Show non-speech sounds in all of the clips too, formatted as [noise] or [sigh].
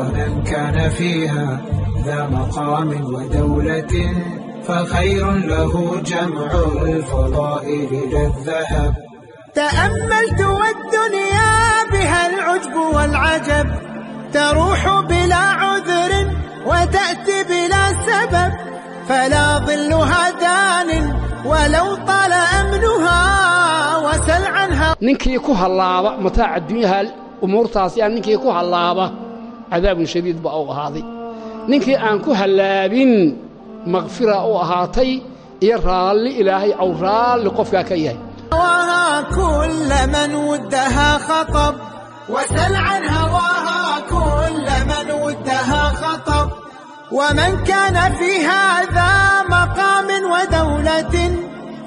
ومن كان فيها ذا مقام ودولة فخير له جمع الفضائل للذهب تأملت والدنيا بها العجب والعجب تروح بلا عذر وتأتي بلا سبب فلا ظلها دان ولو طال أمنها وسل عنها ننكي اللعبة متاع الدنيا الأمور تاسيا ننكي اللعبة cadaabun shadiid ba u ahaaday. Ninkii aan ku hallaabin makfira u ahaatay iyo raalli ilaahay aw raalli qofkaa ka yahay. ومن كان في هذا مقام ودولة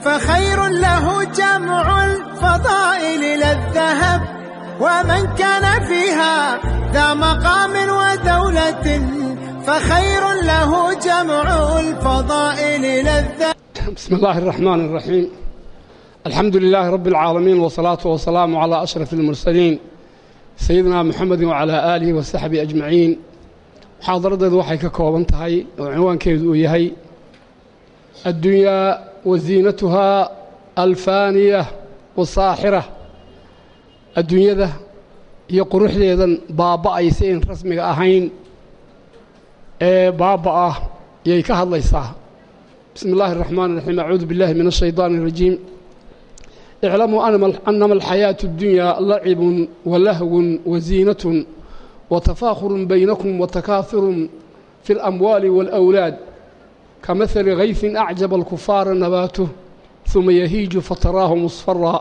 فخير له جمع الفضائل للذهب ومن كان فيها ذا مقام ودولة فخير له جمع الفضائل لا الذهب بسم الله الرحمن الرحيم الحمد لله رب العالمين والصلاة والسلام على أشرف المرسلين سيدنا محمد وعلى آله وصحبه أجمعين محاضرة waxay ka kooban tahay oo cinwaankeedu uu yahay الدنيا وزينتها الفانية والساحرة الدنيا iyo quruxdeedan baaba'aysa in rasmiga ahayn ee baaba ah yay ka hadlaysaa بسم الله الرحمن الرحيم أعوذ بالله من الشيطان الرجيم اعلموا أنما الحياة الدنيا لعب ولهو وزينة وتفاخر بينكم وتكاثر في الأموال والأولاد كمثل غيث أعجب الكفار نباته ثم يهيج فتراه مصفرا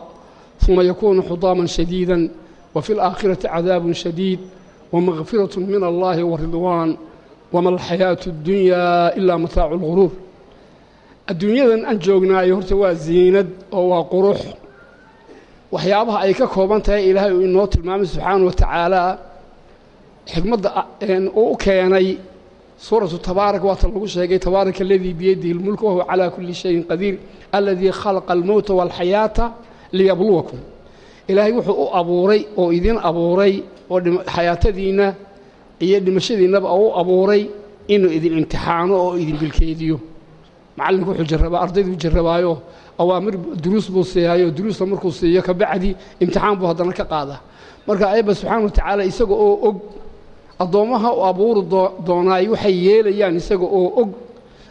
ثم يكون حطاما شديدا وفي الآخرة عذاب شديد ومغفرة من الله ورضوان وما الحياة الدنيا إلا متاع الغرور adduunyadan aan joognaayo horta waa ziinad oo waa qurux waxyaabaha ay ka kooban tahay ilaahay uu inoo tilmaamay subxaana wa tacaala xikmadda uu u keenay suuratu tabaarak waata lagu sheegay tabaaraka aladii biyadihi lmulk wahuwa calaa kulli shayin qadiir aladii khalaqa almowta waalxayaata liyabluwakum. Ilaahay wuxuu u abuuray oo idin abuuray oo xayaatadiinna iyo dhimashadiinnaba u abuuray inuu idin imtixaano oo idin bilkeediyo macallinku wuxuu jarrabaa ardayduu jarrabaayo awaamir duruus buu siiyaayo duruusta markuu siiyo kabacdi imtixaan buu haddana ka qaadaa. Marka ayba subxaana wa tacaala isaga oo og addoommaha u abuuri doonaay waxay yeelayaan isaga oo og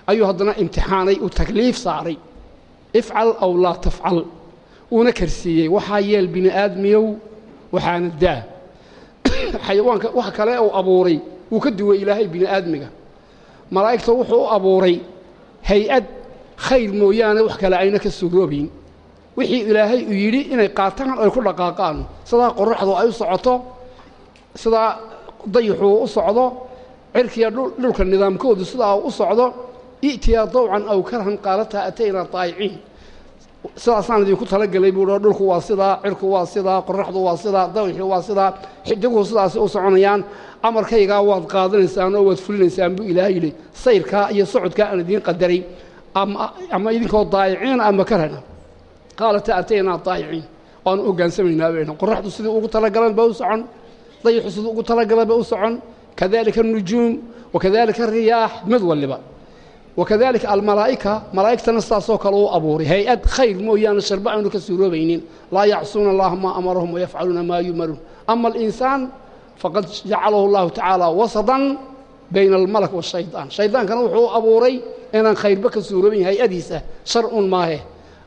ayuu haddana imtixaanay uu takliif saaray. Ifcal aw laa tafcal uuna karsiiyey waxaa yeel bini aadmiyow waxaana daa. [coughs] Xayawaanka wax kale uu abuuray wuu ka duway ilaahay bini aadmiga malaa'igta wuxuu u abuuray hay'ad khayr mooyaane wax kale ayna ka suroobayn wixii ilaahay uu yidhi inay qaataan ay ku dhaqaaqaan. Sidaa qoraxdu ay u socoto sidaa dayixuu u socdo cirkiya dhulka nidaamkoodu sidaa u socdo i'tiyaa dawcan aw karhan qaalataa ataynaa daayiciin sidaasaan idinku talagelay buu dhulku waa sidaa cirku waa sidaa qoraxdu waa sidaa dayixu waa sidaa xidiguhu sidaasi u soconayaan amarkaygaa waad qaadanaysaan oo waad fulinaysaan buu ilaahay yidhi sayrkaa iyo socodkaa aan idiin qadaray ama idinkoo daayiciina ama karhana qaalata ataynaa daayiciin waanu hogaansamaynaa bayna qoraxdu sidii ugu talagalan ba u socon dayixu sidii ugu talagalan ba u socon kadalika anujuum wakadalika ariyaax mid waliba wakadalika almalaa'ika malaa'igtana sidaasoo kale uu abuuray hay'ad khayr mooyaane sharba aanu ka suuroobaynin laa yacsuuna allaha maa amarahum wayafcaluuna maa yumaruun ama alinsaan faqad jacalahu allahu tacaala wasadan bayna almalak waashaytaan shaydaankana wuxuu u abuuray inaan khayrba ka suuroobayn hay'adiisa shar maahe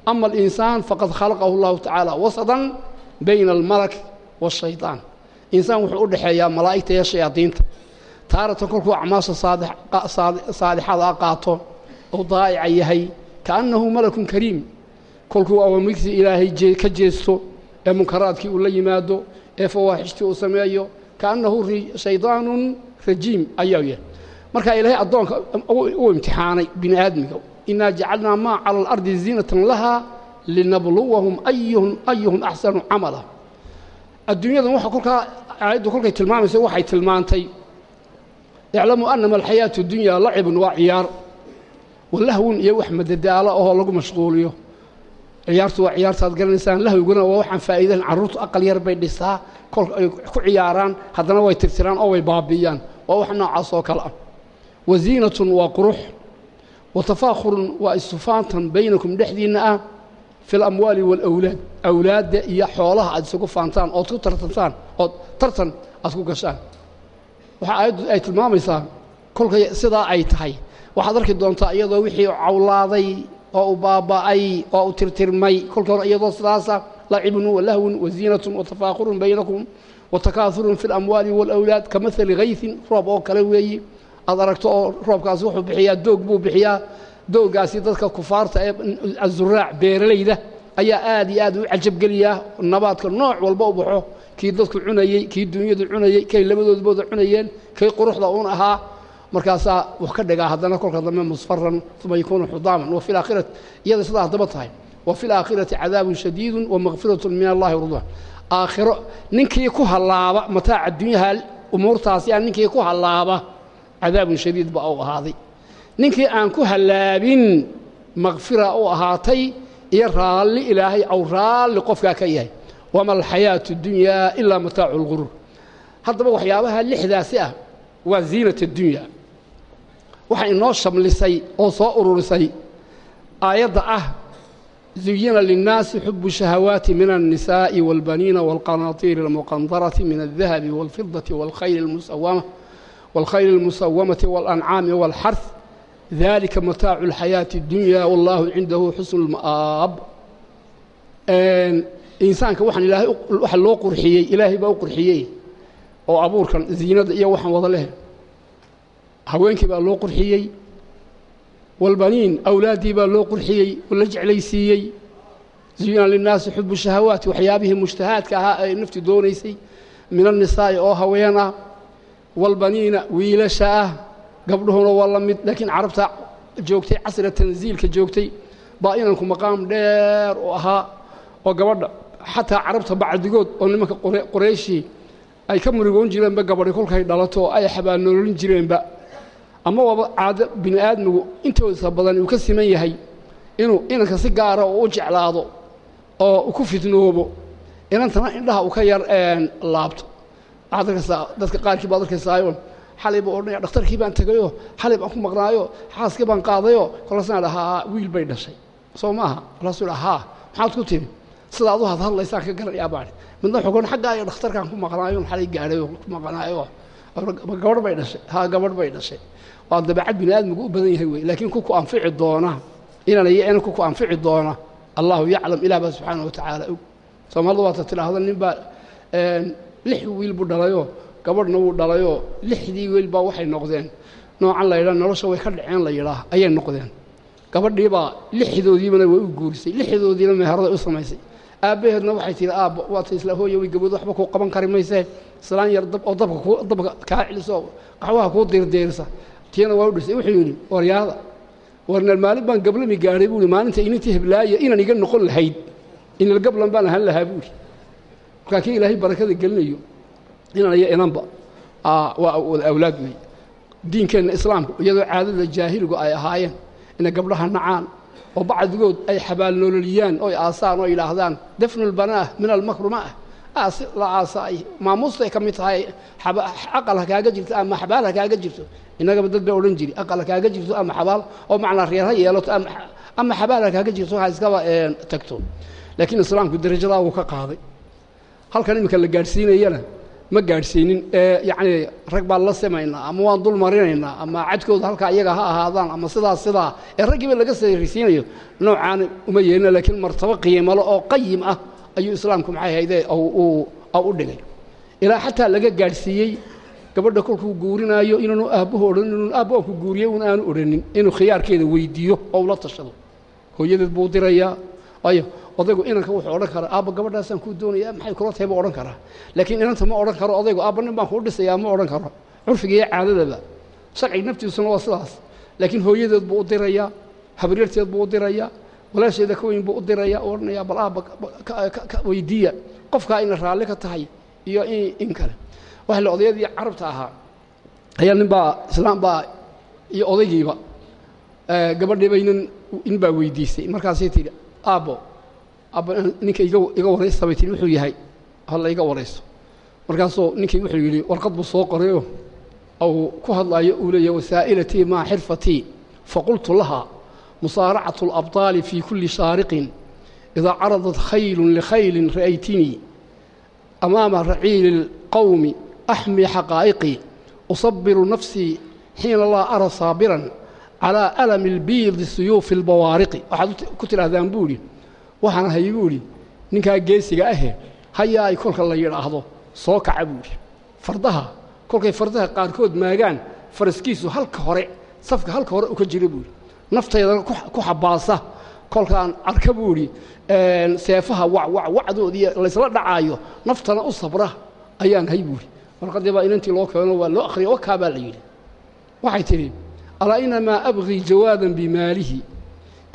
ama alinsaan faqad khalaqahu allahu tacaala wasadan bayna almalak waashaytaan insaan wuxuu u dhexeeyaa malaa'igta iyo shayaadiinta taaratan kolkuu acmaasha saalixada qaato oo daa'ica yahay. Kaannahu malakun kariim. Kolkuu awaamirtii ilaahay ka jeesto ee munkaraadkii uu la yimaado ee fawaaxishtii uu sameeyo. Kaannahu shaydaanun rajiim ayaa yahay. Markaa ilaahay addoonka uu imtixaanay bini aadmiga innaa jacalnaa maa cala alardi ziinatan laha linabluwahum ayuhum axsanu camala. Adduunyadan kolkaa aayaddu kolkay tilmaamaysa waxay tilmaantay iclamuu annama alxayaatu dunyaa lacibun waa ciyaar walahwun iyo wax madadaalo ahoo lagu mashquuliyo. ciyaartu waa ciyaartaad garanaysaan lahwiguna waa waxaan faa'iidayn carruurtu aqal yar bay dhisaa kolka ay ku ciyaaraan haddana way tirtiraan oo way baabi'iyaan waa wax noocaas oo kale ah wasiinatun waa qurux wa tafaakhurun waa isufaantan baynakum dhexdiinna ah fi alamwaali waalawlaad awlaadda iyo xoolaha aad isugu faantaan ood ku tartantaan ood tartan aad ku gashaan waxaa aayaddu ay tilmaamaysaa kolkay sidaa ay tahay. Waxaad arki doontaa iyadoo wixii cawlaaday oo u baaba'ay oo u tirtirmay kolka hore iyadoo sidaasa lacibun walahwun waziinatun watafaakhurun baynakum watakaahurun fi alamwaali waalawlaad ka maali roob oo kale weeyi. Aad aragto oo roobkaasi wuxuu bixiyaa doog buu bixiyaa. Dooggaasi dadka kufaarta ee azuraac beeralayda ayaa aad iyo aad u cajabgeliyaa nabaadka nooc walba u baxo kii dadku cunayey kii dunyadu cunayey kay labadoodbooda cunayeen kay quruxda uun ahaa markaasaa wax ka dhigaa haddana kolka dambe musfaran uma yakuunu xudaaman wa fi laakhirati iyada sidaa haddaba tahay. Wa fi laakhirati cadaabun shadiidun wa makfiratun min allahi ridwan aakhiro ninkii ku hallaaba mataaca dunyaha umuurtaasi aan ninkii ku hallaaba cadaabun shadiid baa u ahaaday. Ninkii aan ku hallaabin makfira u ahaatay iyo raalli ilaahay aw raalli qofkaa ka yahay wama alxayaatu dunyaa ilaa mataacu lguruur haddaba waxyaabaha lixdaasi ah waa ziinat addunya waxay inoo shamlisay oo soo ururisay aayadda ah zuyina linnaasi xubu shahawaati min alnisaa'i wاlbaniina wاlqanaatiiri اlmuqandarati min aldahabi wاlfidati wاlkhayl اlmusawama wاlkhayl اlmusawamati wاlancaami wاlxarth dalika mataacu اlxayaati اddunya wallahu cindahu xusnu اlma'aab insaanka waxaan ilaahay waxa loo qurxiyey ilaahay baa u qurxiyey oo abuurkan ziinada iyo waxaan wada leh. Haweenkii baa loo qurxiyey walbaniin awlaaddii baa loo qurxiyey la jeclaysiiyey. Zuyina linnaasi xubu shahawaati waxyaabihii mushtahaadka ahaa ay nafti doonaysay min annisaa'i oo haween ah walbaniina wiilasha ah gabdhuhuna waa la mid laakiin carabta joogtay casriga tansiilka joogtay baa inanku maqaam dheer u ahaa oo gabadha xataa carabta bacdigood oo nimanka qorayshii ay ka murigoon jireenba gabadhi kolkay dhalato ay xabaalnoolin jireenba. Ama waaba caado bini aadmigu intooda badan uu ka siman yahay inuu inanka si gaara uu u jeclaado oo ku fitnoobo inantana indhaha uu ka yar laabto. Waxaad arkaysaa dadka qaarkii baad arkaysaayo xalay buu odhanaya dhakhtarkii baan tegayoo xalay baan ku maqnaayo xaaskii baan qaadayoo kolkaasna dhahaa wiil bay dhashay. Soo maaha kolkaasuu dha maxaad ku tiri sidaad u hadhadlaysaan ka garanayaa baani midna xogon xaggaa dhakhtarkaan ku maqnaayo xalay gaadhayo ku maqnaayo gabadh bay dhashay. Haa gabadh bay dhashay. Waa dabeecad bini aadmigu u badan yahay wey laakiin kuku anfici doona. Inan iyo inan anfici doona. Allahu yaclam ilah baa subxaana wa tacaala og soomaalida waata tidhaahda nin baa lix wiil buu dhalayoo gabadhna wuu dhalayoo lixdii wiil baa waxay noqdeen. Noocan la yidhaha nolosha way ka dhaceen la yidhaah ayay noqdeen. Gabadhiibaa lixdoodiibana way u guurisay lixdoodiina meherada u samaysay aabbaheedna waxay tihi aabbo waata isla hooya way gaboodo waxba kuu qaban kari maysee islaan yar dab oo dabka kuu dabka kaa celiso qaxwaha kuu diirdiirisa. Tiina waa u dhisay wuxuu yidhi waryaada warnal maalin baan gablami gaadhay buu ihi maalinta inintii heblaaya inaan iga noqon lahayd. Inal gablan baan ahaan lahaa buuhi markaa kii ilaahay barakada gelinayo inan iyo inanba waa wada awlaad diinkeenna islaamku iyadoo caadada jaahiligu ay ahaayeen inay gabdhaha nacaan oo bacdigood ay xabaalnoololiyaan oy aasaan oo yidhaahdaan dafnulbanaah min almakrumaah aasi la aasaay. Maamuustay ka mid tahay aqal ha kaaga jirto ama xabaal ha kaaga jirto. Innagaba dad baa odhan jiri aqal ha kaaga jirto ama xabaal oo macnaa reer ha yeelato ama xabaal ha kaaga jirto ha iskaba tagto. Laakiin islaamku darajadaa wuu ka qaaday. Halkan iminka la gaadhsiinayana ma gaadhsiinin ee yacnii rag baan la samaynaa ama waan dul marinaynaa ama cadkooda halkaa iyaga ha ahaadaan ama sidaas sidaa ee raggiiba laga sarisiinayo noocaana uma yeelina laakiin martabo qiimalo oo qayim ah ayuu islaamku maxay hayde u dhigay. Ilaa xataa laga gaadhsiiyey gabadha kolkuu guurinaayo inaanu aabbuhu odhan inuu aabbo aan ku guuriyey un aanu odhanin inuu khiyaarkeeda weydiiyo oo ula tashado. Hooyadeed buu dirayaa waayo odaygu inanka wuxuu odhan karaa aabba gabadhaasaan kuu doonaya maxay kula tahay? buu odhan karaa. Laakiin inanta ma odhan karo odaygu aabba nin baan kuu dhisayaa ma odhan karo. Curfiga iyo caadadaba sharciga naftiisuna waa sidaas. Laakiin hooyadeed buu u dirayaa habaryarteed buu u dirayaa walaasheeda ka weyn buu u dirayaa u odhanayaa bal aabba weydiiya qofkaa ina raalli ka tahay iyo in kale. Waxa la odayadii carabta ahaa ayaa nin baa islaam baa iyo odaygiiba gabadhiiba nin in baa weydiisay markaasay tidhi aabbo ninka iga iga waraysta bay tihi wuxuu yahay halla iga waraysto markaasuu ninkii wuxuu yidhi warqad buu soo qorayoo أو كهض أولي وسائلتي مع حرفتي فقلت لها مصارعة الأبطال في كل شارق إذا عرضت خيل لخيل رأيتني أمام رعيل القوم أحمي حقائقي أصبر نفسي حين لا أرى صابرا على ألم البيض سيوف البوارق waxaad ku tirahdaan buuri waxaan hay buuri ninka geesiga ah hayaa ay kolka la yiraahdo soo kaca buuri. Fardaha kolkay fardaha qaarkood maagaan faraskiisu halka hore safka halka hore u ka jira buuri. Naftayda ku xabaasa kolkaan arka buuri seefaha wac wac wacdoodii laysla dhacaayo naftana u sabra ayaan hay buuri. Warqadii baa inantii loo keeno waa loo akhriya wakaa baa la yidhi. Waxay tidhi alaa inamaa abgii jawaadan bimaalihi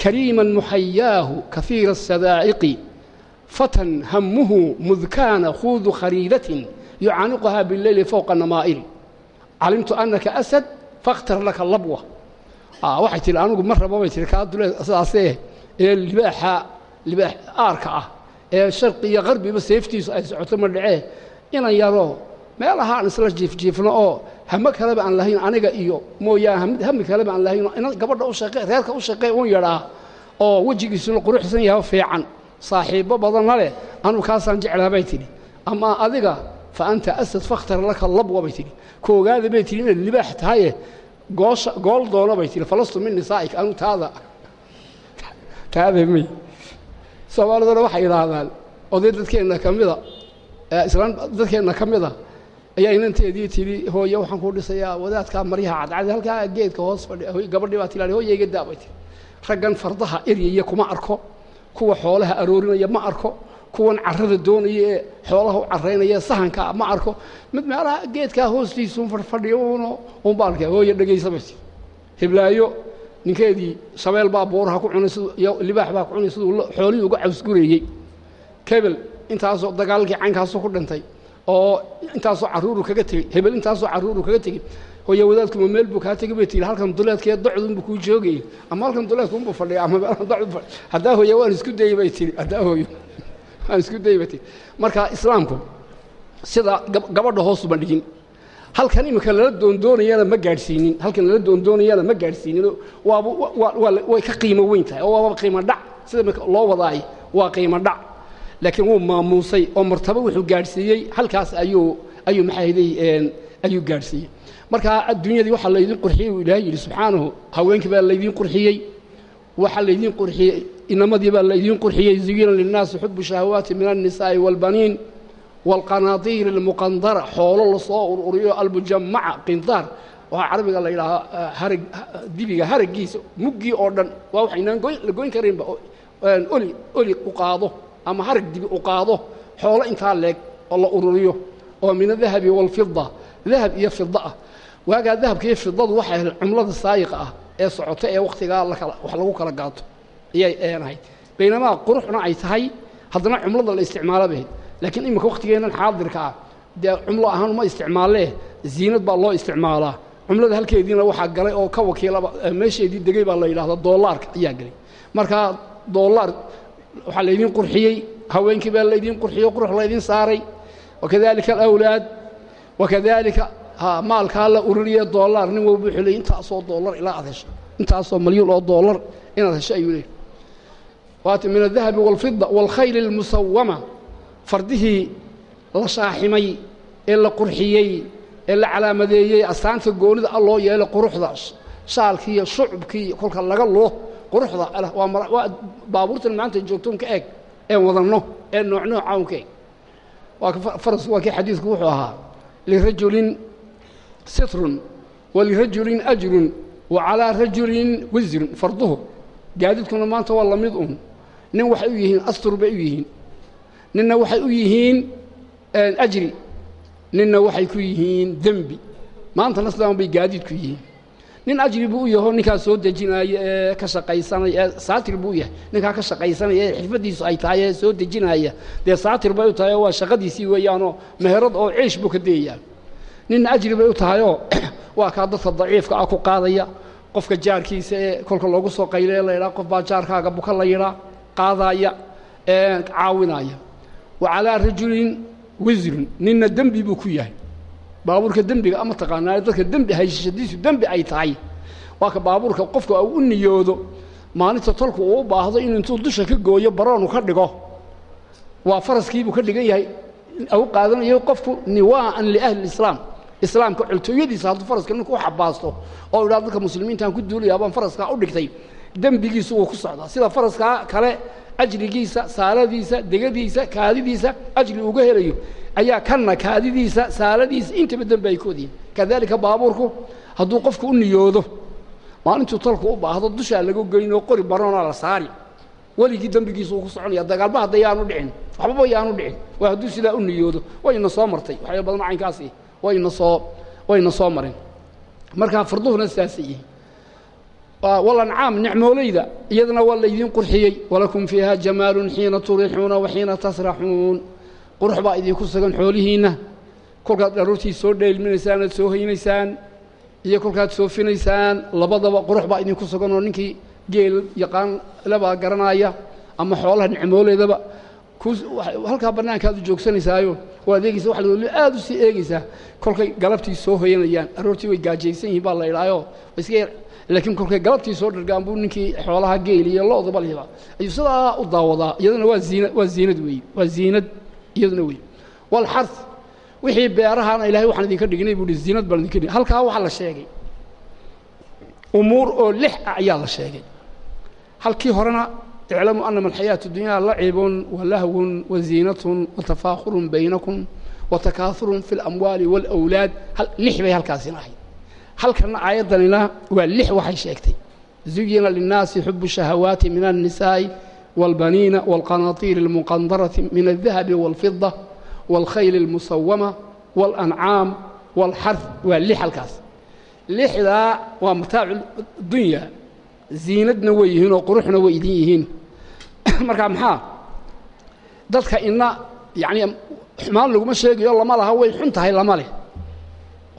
kariiman muxayaahu kahiira asadaa'iqi fatan hamuhu mudkaana khuudu khariidatin yucaaniquhaa bileyli fowqa namaa'iri calimtu annaka asad fakhtar laka labwa waxay tidhi anigu ma rabo bay tihi kaa dule sidaasee ee libaaxa libaax aarka ah ee sharqi iyo qarbiba seeftiisu ay socoto ma dhacee inan yaroo meelaha aan isla jiifjiifno oo hame kaleba aan lahayn aniga iyo mooyaane hami kaleba aan lahayn inan gabadha u shaqe reerka u shaqee un yadhaa oo wejigiisuna quruxsan yahay fiican. Saaxiibbo badanna leh anugu kaasaan jeclaa bay tidhi. Ama adiga fa anta asad fakhtar laka labwa bay tidhi. Koogaada bay tidhi inaad libaax tahaye goosha gool doono bay tidhi. Falastu min nisaa'ik anu taada. [laughs] Taada may soomaaliduna waxay idhaahdaan oday dadkeenna ka mida islaan dadkeenna ka mida ayaa inanteedii tidhi hooye waxaan kuu dhisayaa wadaadkaa maryaha cadcad halkaa geedka hoos fadhi gabadhii baa tilaali hooye iga daa bay tihi raggan fardaha eryaya kuma arko kuwa xoolaha aroorinaya ma arko kuwan carrada doonaya ee xoolaha u carraynaya sahanka ma arko. Mid meelaha geedkaa hoostiisuun fadhiyo uno unba arkay hooye dhegaysa bay tihi hiblaayo ninkeedii shabeel baa buuraha ku cunay siduu iyo libaax baa ku cunay siduu xoolihii uga cawsgureeyey kebel intaasoo dagaalkii caynkaasuu ku dhintay oo intaasoo carruuru kaga tegey hebel intaasoo carruuru kaga tegey hooye wadaadkuma meel buu kaa tegey bay tihi halkan duleedkee docdunbu kuu joogayey ama halkan duleedkunbu fadhiya ama meelhan docdu haddaa hooye waan isku dayey bay tihi haddaa hooyo waan isku dayey bay tihi [laughs] marka islaamku sida gabadha hoosuba dhigin. Halkan iminka lala doondoonayana ma gaadhsiinin halkan lala doondoonayana ma gaadhsiinin. Waaba way ka qiimo weyn tahay oo waaba qiimo dhac. Sida loo wadaay waa qiimo dhac laakiin wuu maamuusay oo martabo wuxuu gaadhsiiyey halkaas ayuu ayuu maxaaday ayuu gaadhsiiyey. Markaa adduunyadii waxaa laydin qurxiyey uu ilaahay yidhi subxaanahu haweenkii baa laydin qurxiyey waxaa laydin qurxiyey inamadii baa laydin qurxiyey ziyiinan linnaasi xubu shahawaati min annisaa'i waalbaniin waalqanaadiir almuqandara xoolo la soo ururiyo almujamaca qindaar. Waxaa carabiga la yidhaahaa harag dibiga haraggiisa muggii oo dhan. Waa waxaynaan la goyn karaynba oli oli u qaado ama harag dibi u qaado xoolo intaa leeg oo la ururiyo oo min adahabi waalfida dahab iyo fida ah. Waagaa dahabka iyo fidadu waxay ahayd cumlada saayiqa ah ee socota ee wakhtigaa lakala wax lagu kala gaato. Ayay ahayd. Baynamaa quruxna ay tahay haddana cumlada la isticmaalo bahayd laakiin iminka wakhtigeennan xaadirka ah dee cumlo ahaan uma isticmaalee ziinad baa loo isticmaalaa. Cumlada halkeediina waxaa galay oo ka wakiilaba meesheedii degay baa la yidhahda doolaarka ayaa gelay marka doolaar waxaa laydin qurxiyey haweenkii baa laydin qurxiyey qurux laydin saaray. Wakadalika alawlaad wakadalika maalkaa la ururiye doolaar nin walba wuxuu intaasoo doolar ilaa aad hesho intaasoo malyuun oo doolar inaad hesho ayuu leeyay waata min aldahabi waalfida waalkhayli almusawama fardihii la shaaximay ee la qurxiyey ee la calaamadeeyey astaanta goonida a loo yeelay quruxda shaalkii iyo shucubkii kolka laga luo quruxda waa baabuurtan maanta joogtoon ka eeg een wadanno ee nooc noocaun ka eeg waa kii xadiidku wuxuu ahaa lirajulin sitrun wa ajrun wa rajulin wisrun farduhu. Gaadiidkuna maanta waa la mid un nin waxay u yihiin astur bay u yihiin. Ninna waxay u yihiin ajri. Ninna waxay ku yihiin dembi. Maantana sidan bay gaadiid ku yihiin nin ajri buu u yaho ninkaa soo dejinaya ee ka shaqaysanaya ee saatir buu yahay. Ninkaa ka shaqaysanaya ee xirfadiisu ay tahay ee soo dejinaya dee saatir bay u tahay waa shaqadiisii weeyaanoo meherad oo ciish buu ka dayayaa ninna ajri bay u tahayoo [clears throat] waa kaa dadka daciifka ah ku qaadaya. Qofka jaarkiisa ee kolka loogu soo qaylee la yidhaha qof baa jaarkaaga buka la yidhaa qaadaya caawinaya. Wa calaa rajulin wisrun ninna dembi buu ku yahay baabuurka dembiga ama taqaanaa dadka dembi haysashadiisu dembi ay tahay. Waa ka baabuurka qofka u niyoodo maalinta tolku uu u baahdo inuu intuu dusha ka gooyo baroonu ka dhigo. Waa faraskiibuu ka dhigan yahay u qaadanayo qofku niwaa'an liahli islaam. Islaamka cultooyadiisa hadduu faraska ninku u xabaasto oo idhaa dadka muslimiintaan ku duulayaa faraskaa u dhigtay dembigiisu wuu ku socdaa. Sida faraskaa kale ajrigiisa saaladiisa degadiisa kaadidiisa ajri uga helayo ayaa kanna kaadidiisa saaladiisa intaba dembi ay koodiyiin kadalika baabuurku hadduu qofku u niyoodo maalintuu tolku u baahdo dushaa laga geynoo qori baroonaa la saari. Weligii dembigiisa uu ku soconaya dagaalba hadda yaanu dhicin. Waxbaba yaanu dhicin. Waa hadduu sidaa u niyoodo wayna soo martay. Waxyaaba badan caynkaasi wayna soo wayna soo marin. Markaa farduhuna sidaasay yihiin. Walancaam nicmoolayda iyadana waa laydin qurxiyey. Walakum fiiha jamaalun xiina turixuuna wa xiina tasraxuun qurux baa idinku sugan xoolihiinna kolkaad dharuurtii soo dheelminaysaan aad soo haynaysaan iyo kolkaad soofinaysaan labadaba qurux baa idinku sugan oo ninkii geel yaqaan labaa garanaya ama xoolaha nicmooleedaba. Halkaa bannaankaad u joogsanaysaayo waad eegaysa waa la aad u sii eegaysaa kolkay galabtii soo hoyanayaan. Aroortii way gaajaysan yihiin baa la idhaayo iska laakiin kolkay galabtii soo dhargaan buu ninkii xoolaha geel iyo lihiba ayuu sidaa u daawadaa iyaduna waa ziina waa ziinad weeye waa ziinad iyaduna weeye walxarth wixii beerahaana ilaahay waxaan idinka dhignay buu hi ziinad baan idinka dhignay halkaa waxaa la sheegay umuur oo lix ah ayaa la sheegay halkii horena اعلموا أنما الحياة الدنيا لعب ولهو وزينة وتفاخر بينكم وتكاثر في الأموال والأولاد هل لح بي هالكاسين أحي هل كان آيضا لنا واللح وحي شيكتي زين للناس حب الشهوات من النساء والبنين والقناطير المقنطرة من الذهب والفضة والخيل المصومة والأنعام والحرث واللح الكاس لح ذا ومتاع الدنيا ziinadna way yihiin oo quruxna way idin yihiin markaa maxaa dadka ina yacni xumaan laguma sheegayo lama laha way xun tahay lama leh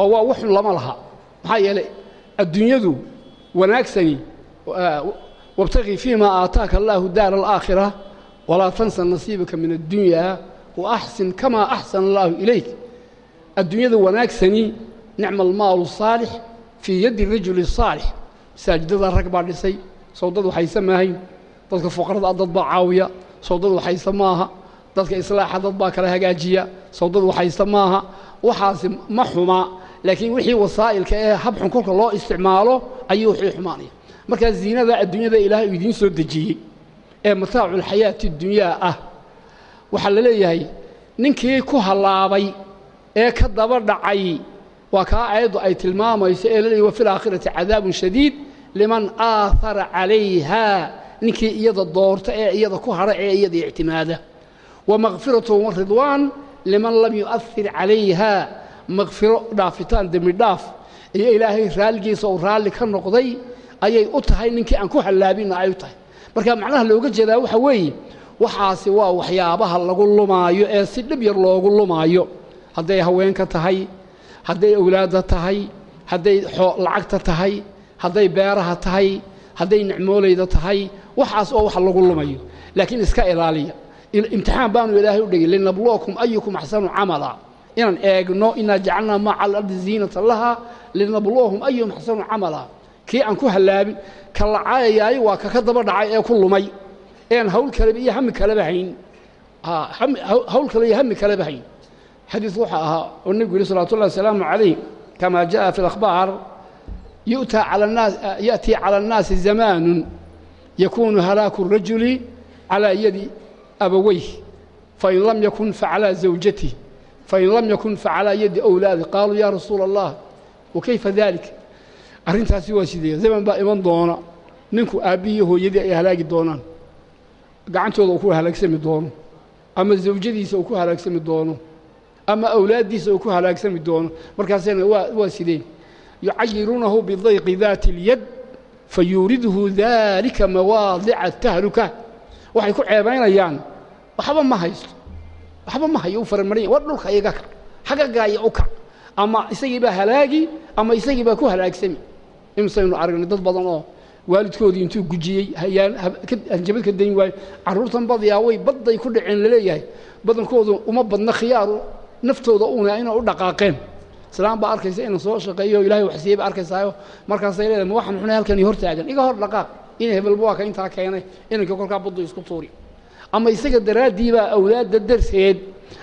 oo waa wax xun lama laha maxaa yeelay adduunyadu wanaagsani wabtaqii fiima aataaka allaahu daara alaakhira walaa tansa nasiibaka min addunya wa axsin kamaa axsana allaahu ilayk. Adduunyada wanaagsani nicma almaalu saalix fii yaddi rajuli saalix. Masaajidada rag baa dhisay sawdad waxayse maahayn. Dadka fuqarada dad baa caawiya sawdad waxayse maaha. Dadka islaaxa dad baa kala hagaajiya sawdad waxayse maaha. Waxaasi ma xuma laakiin wixii wasaa'ilka ee kolka loo isticmaalo ayuu wixii xumaanaya markaa ziinada adduunyada ilaahay uu idiin soo dejiyey ee mataaculxayaati dunyaa ah waxaa la leeyahay ninkii ku hallaabay ee ka daba dhacay waa kaa aayaddu ay tilmaamayso ee la leeyahy wa fi laakhirati cadaabun shadiid liman aahara calayha ninkii iyada doorta ee iyada ku hadha ee iyada ictimaada. Wa makfiratun wa ridwaan liman lam yu'ahir calayha makfiro dhaafitaan dembi dhaaf iyo ilaahay raalligiisa uu raalli ka noqday ayay u tahay ninkii aan ku hallaabinna ay u tahay. Marka macnaha looga jeedaa waxa weeye waxaasi waa waxyaabaha lagu lumaayo ee si dhib yar loogu lumaayo. Hadday haweenka tahay hadday awlaadda tahay hadday lacagta tahay hadday beeraha tahay hadday nicmoolayda tahay waxaas oo wax lagu lumayo. Laakiin iska ilaaliya. Imtixaan baanu ilaahay u dhigay linabluwakum ayukum axsanu camala. Inaan eegno inaa jacalnaa maa cala alardi ziinata laha linabluwahum ayuhum axsanu camala kii aan ku hallaabin ka lacayayaay waa kaka daba dhacay ee ku lumay ean hawl kaleba iyo hami kaleba hayn hawl kale iyo hami kaleba hayn xadiis wuxuu ahaa oo nebigu yihi salawatu ullahi wasalaamu calayh kama jaءa fi اlakhbaar yu'taa cala الnaas ya'tii cala الnaasi zamaanu yakunu halaaku الrajuli calaa yadi abaweyh fain lam yakun facalaa zawjatih fain lam yakun facalaa yadi awlaadi qaaluu ya rasuula allah wakayfa dalik arrintaasi waa sidee? Zaman baa iman doona? Ninku aabbihii hooyadii ay halaagi doonaan. Gacantooda uu ku halaagsami doono. Ama zawjadiisa uu ku halaagsami doono. Ama awlaaddiisa uu ku halaagsami doono. Markaasina waa waa sideen yucayiruunahu bidayqi daati اlyad fayuuridhu dalika mawaadica tahluka. Waxay ku ceebaynayaan waxba ma haysto. Waxba ma hayo u faramaranya war dhulka iga kac xagga gaaya u kac ama isagii baa halaagi ama isagii baa ku halaagsami imsaynu aragnay dad badan oo waalidkoodii intuu gujiyey hanjabad ka dayn waayo. Carruurtan badiyaa way badday ku dhaceen la leeyahay badankoodu uma badna khiyaaru naftooda uuna inay u dhaqaaqeen. Islaam baa arkaysa inaan soo shaqeeyo ilaahay wax siiyey baa arkaysaayo markaasay leedahay ma waxaan xunay halkan hor iga hor dhaqaaq. Ina hebelba waa ka intaa keenay. Inanka kolkaa baddu isku tuuri. Ama isaga daraaddiibaa awlaadda darteed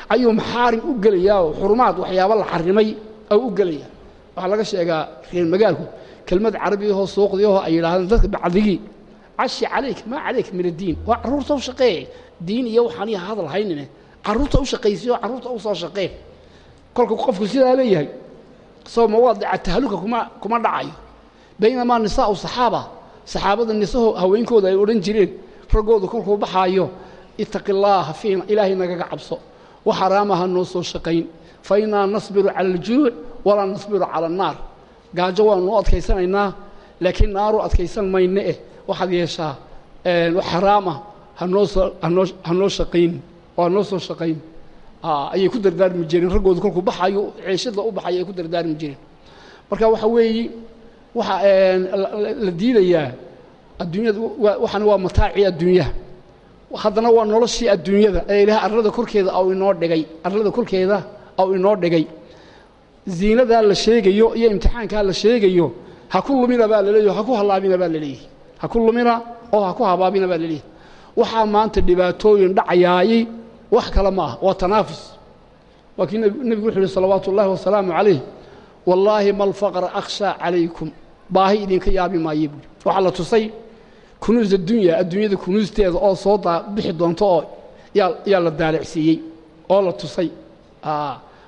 ayuu maxaarim u gelayaa oo xurumaad waxyaabo la xarimay oo u gelaya waxaa laga sheegaa reer magaalku kelmad carabiyahoo suuqdiyahoo ay yidhaahdeen dadka bacdigii cashi calayk maa calayk min addiin waa carruurta u shaqeeye diin iyo waxaan iyo hadal haynine. Carruurta u shaqaysiyo carruurta u soo shaqee kolka qofku sidaa leeyahay soo mawaadica tahaluka kuma kuma dhacayo. Baynamaa nisaa'u saxaaba saxaabada nisaho haweenkooda ay odhan jireen raggooda kolkuu baxaayo allaaha fiina ilaahay nagaga cabso wa xaraamaha noo soo shaqayn. Fa innaa nasbiru cala aljuuc walaa nasbiru cala annaar. Gaajo waanu u adkaysanaynaa laakiin naaru adkaysan mayne eh. Waxaad yeeshaa wax xaraama hanoo soo hanoo hanoo shaqayn. Oo hanoo soo shaqayn. Ayay ku dardaarmi jireen. Raggooda kolkuu baxayo ceeshada u baxayo ay ku dardaarmi jireen. Marka waxa weeyi waxa la diidayaa waa haddana waa noloshii adduunyada ee ilaah arlada korkeeda au inoo dhigay arlada korkeeda au inoo dhigay. Ziinadaa la sheegayo iyo imtixaankaa la sheegayo ha ku lumina baa laleeyahy ha ku hallaabina baa laleeyahy ha ku lumina oo ha ku habaabina baa laleeyahy waxaa maanta dhibaatooyin dhacayaay wax kale ma ah waa tanaafus. Waa kii nebigu wuxu uhi salawaatu ullaahi wasalaamu calayh. Wallaahi ma alfaqra akhshaa calaykum baahi idinka yaabi maaye buuri waxaa la tusay kunuus addunya adduunyada kunuusteeda oo soo bixi doonto oo yaa la daalicsiiyey oo la tusay.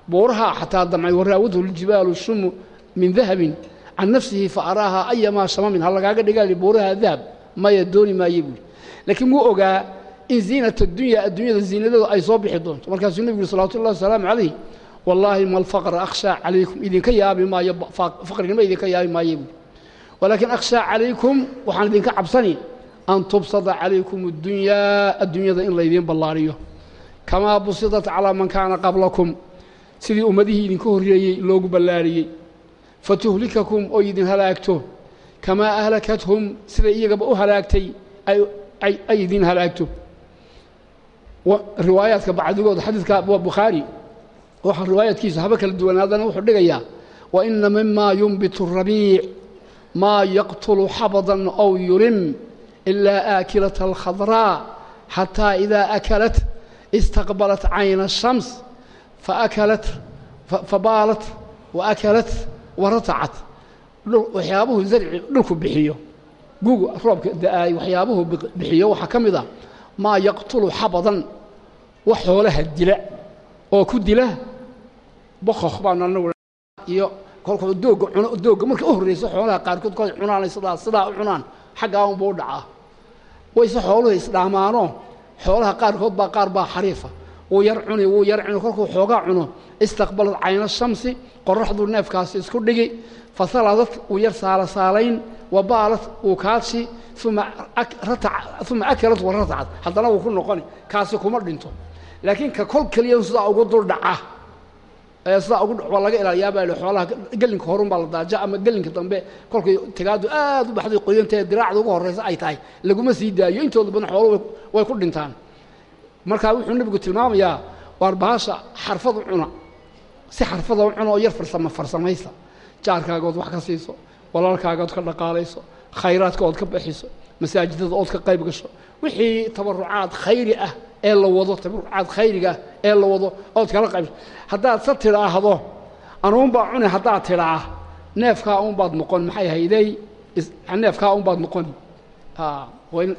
Buuraha xataa damcay waraawadhu ljibaalu shumu min dahabin can nafsihi fa araaha ayamaa shamamin ha lagaaga dhigaali buuraha dahab maya dooni maaye buuri laakiin wuu ogaa in ziinat addunya adduunyada ziinadeedu ay soo bixi doonto. Markaasuu nebigu salawatu ullahi wasalaamu calayh wallaahi ma alfaqra akhshaa calaykum idinka yaabi maayo faqrinimo idinka yaabi maaye buuri walaakiin akhshaa calaykum waxaan idinka cabsani an tubsada calaykum اddunyaa addunyada in laydiin ballaariyo. Kamaa busidat calaa man kaana qablakum. Sidii ummadihii idinka horreeyey loogu ballaariyey. Fatuhlikakum oo idin halaagto. Kamaa ahlakathum siday iyagaba u halaagtay ay idin halaagto. Riwaayaadka bacdigood xadiidka waa bukhaari riwaayaadkiisa haba kala duwan wuxuu dhigayaa wa ina mimaa yunbit rabiic maa yaqtulu xabadan aw yurim ilaa aakilata alkhadraa xataa idaa akalat istaqbalat cayna الshams faakalat fabaalat waakalat waratacat waxyaabuhu zarci dhulku bixiyo. Gugu roobka da'aay waxyaabuhu bixiyo. Waxaa ka mid a maa yaqtulu xabadan wax xoolaha dila oo ku dila bokok baan anagu iyo kolkoo doogga cuno doogga. Marka u horrayso xoolaha qaarkood kolay cunaanay sidaa sidaa u cunaan xaggaa unba u dhacaa. Wayse xooluhu isdhaamaanoo xoolaha qaarkood baa qaar baa xariifa. Wuu yar cuni wuu yar cuni kolkuu xoogaa cuno. Istaqbalad cayna shamsi qoraxduu neefkaasi isku dhigi. Fasaladad wuu yar saalasaalayn wabaalat wuu kaadshi uma uma akalat wa haddana wuu ku noqoni kaasi kuma dhinto. Laakiin ka kol keliya sidaa ugu dul dhaca sidaa ugu waa laga ilaaliyaa baa xoolaha gelinka horun baa la daaja ama gelinka dambe kolkay tagaadu aad u baxday qoyantae diraacda ugu horraysa ay tahay. Laguma sii daayo intooda badan xooluhu way ku dhintaan. Markaa wuxuu nebigu tilmaamayaa waar bahasha xarfad u cuna. Si xarfada u cuna oo yar farsama farsamaysa. Jaarkaagood wax ka siiso walaalkaagaod ka dhaqaalayso khayraadka ood ka bixiso masaajidada ood ka qayb gasho. Wixii tabarucaad khayri ah ee la wado tabarucaad khayriga ah ee la wado ood kala qayb haddaad sa tidhaahdo anuunbaa cuni haddaad tidhaa neefkaa uunbaad noqon maxay haydey neefkaa uunbaad noqoni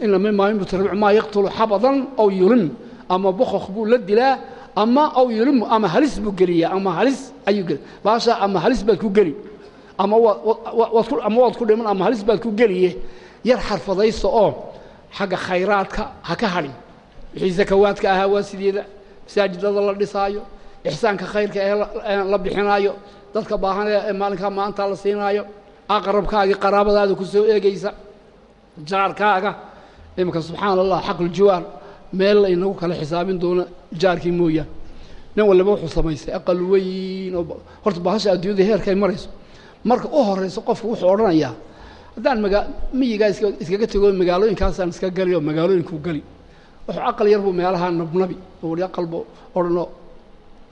ina mimaa yunbitu maa yaqtulu xabadan aw yulim ama bokok buu la dilaa ama aw yulimu ama halis buu geliyaa ama halis ayuu geli baasha ama halis baad ku geli ama ama waad ku dhiman ama halis baad ku geliye yar xarfadaysa oo xagga khayraadka ha ka hadhin wixii sakawaadka ahaa waa sideeda. Masaajidada la dhisaayo ixsaanka khayrka ee la bixinaayo dadka baahan ee maalinkaa maanta la siinaayo aqrabkaagii qaraabadaada ku soo eegaysa jaarkaaga iminka subxaana allah xaquljiwaar meel laynagu kala xisaabin doono jaarkii mooyaan nin waliba wuxuu samaystay aqal weyn oo horta bahasha adduunyada heerkay marayso. Marka u horayso qofku wuxuu odhanayaa haddaan magaa miyigaa iskaga tego magaalooyinkaasaan iska gali oo magaalooyinkuu geli wuxuu aqal yar buu meelaha nabnabi oo wali aqalbu odhanoo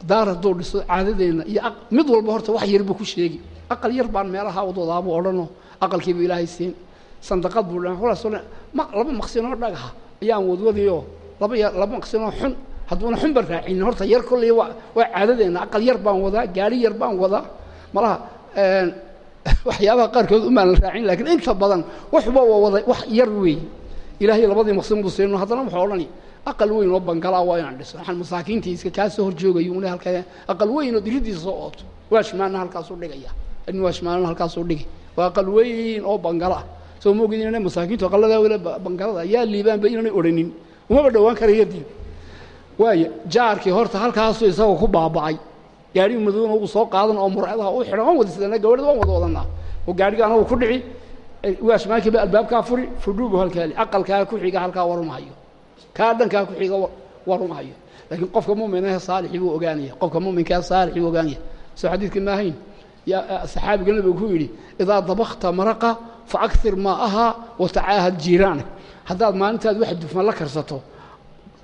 daar hadduu dhiso caadadeenna iyo mid walba horta wax yar buu ku sheegi. Aqal yar baan meelaha wadwadaabuu odhanoo aqalkiibu ilaahay siin. Sandaqad buu dha walaasoo ma laba maqsinoo dhagaxa ayaan wadwadiyoo laba ya laba maqsinoo xun hadduuna xunba raacinin. Horta yar kolley waa waa caadadeenna aqal yar baan wadaa gaari yar baan wadaa. Malaha [laughs] waxyaabaha qaarkood umaan la raacin lakiin inta badan waxba waa wada wax yar weeye ilaahay labadii maqsin buu siino haddana wuxuu odhani aqal weyn oo bangalaa waa inaan dhiso. Waxaan masaakiintii iska kaa soo horjoogayo una halkaa aqal weyn oo diridiisa soo ooto. Waashmaana halkaasuu dhigaya. In waashmaanana halkaasuu dhigi. Waa aqal weyn oo bangalaa soo ma ogid inana masaakiintu aqaladaa wele bangalada yaa liibaanba inaanay odhanin. Umaba dhowaan karaya diin. Waaya jaarkii horta halkaasuu isagoo ku baaba'ay. Gaadhigi madowna uu soo qaadan oo murcadaha u xidhan. Waan wada sidana gabadhada waan wada wadanaa oo gaadhiga anagu ku dhici waashmaankiiba albaabkaa furi fudhuubu halkaali aqalkaa ku xiga halkaa warumahayo. Kaa dhankaa ku xiga warumahayo. Laakiin qofka muminahe saalixii buu ogaanaya qofka muminkaa saalixii buu ogaanaya soo xadiidka maahayn saxaabiga nabigu ku yidhi idaa dabakta maraqa fa akir maa'ahaa wa tacaahad jiiraana haddaad maalintaad wax dufan la karsato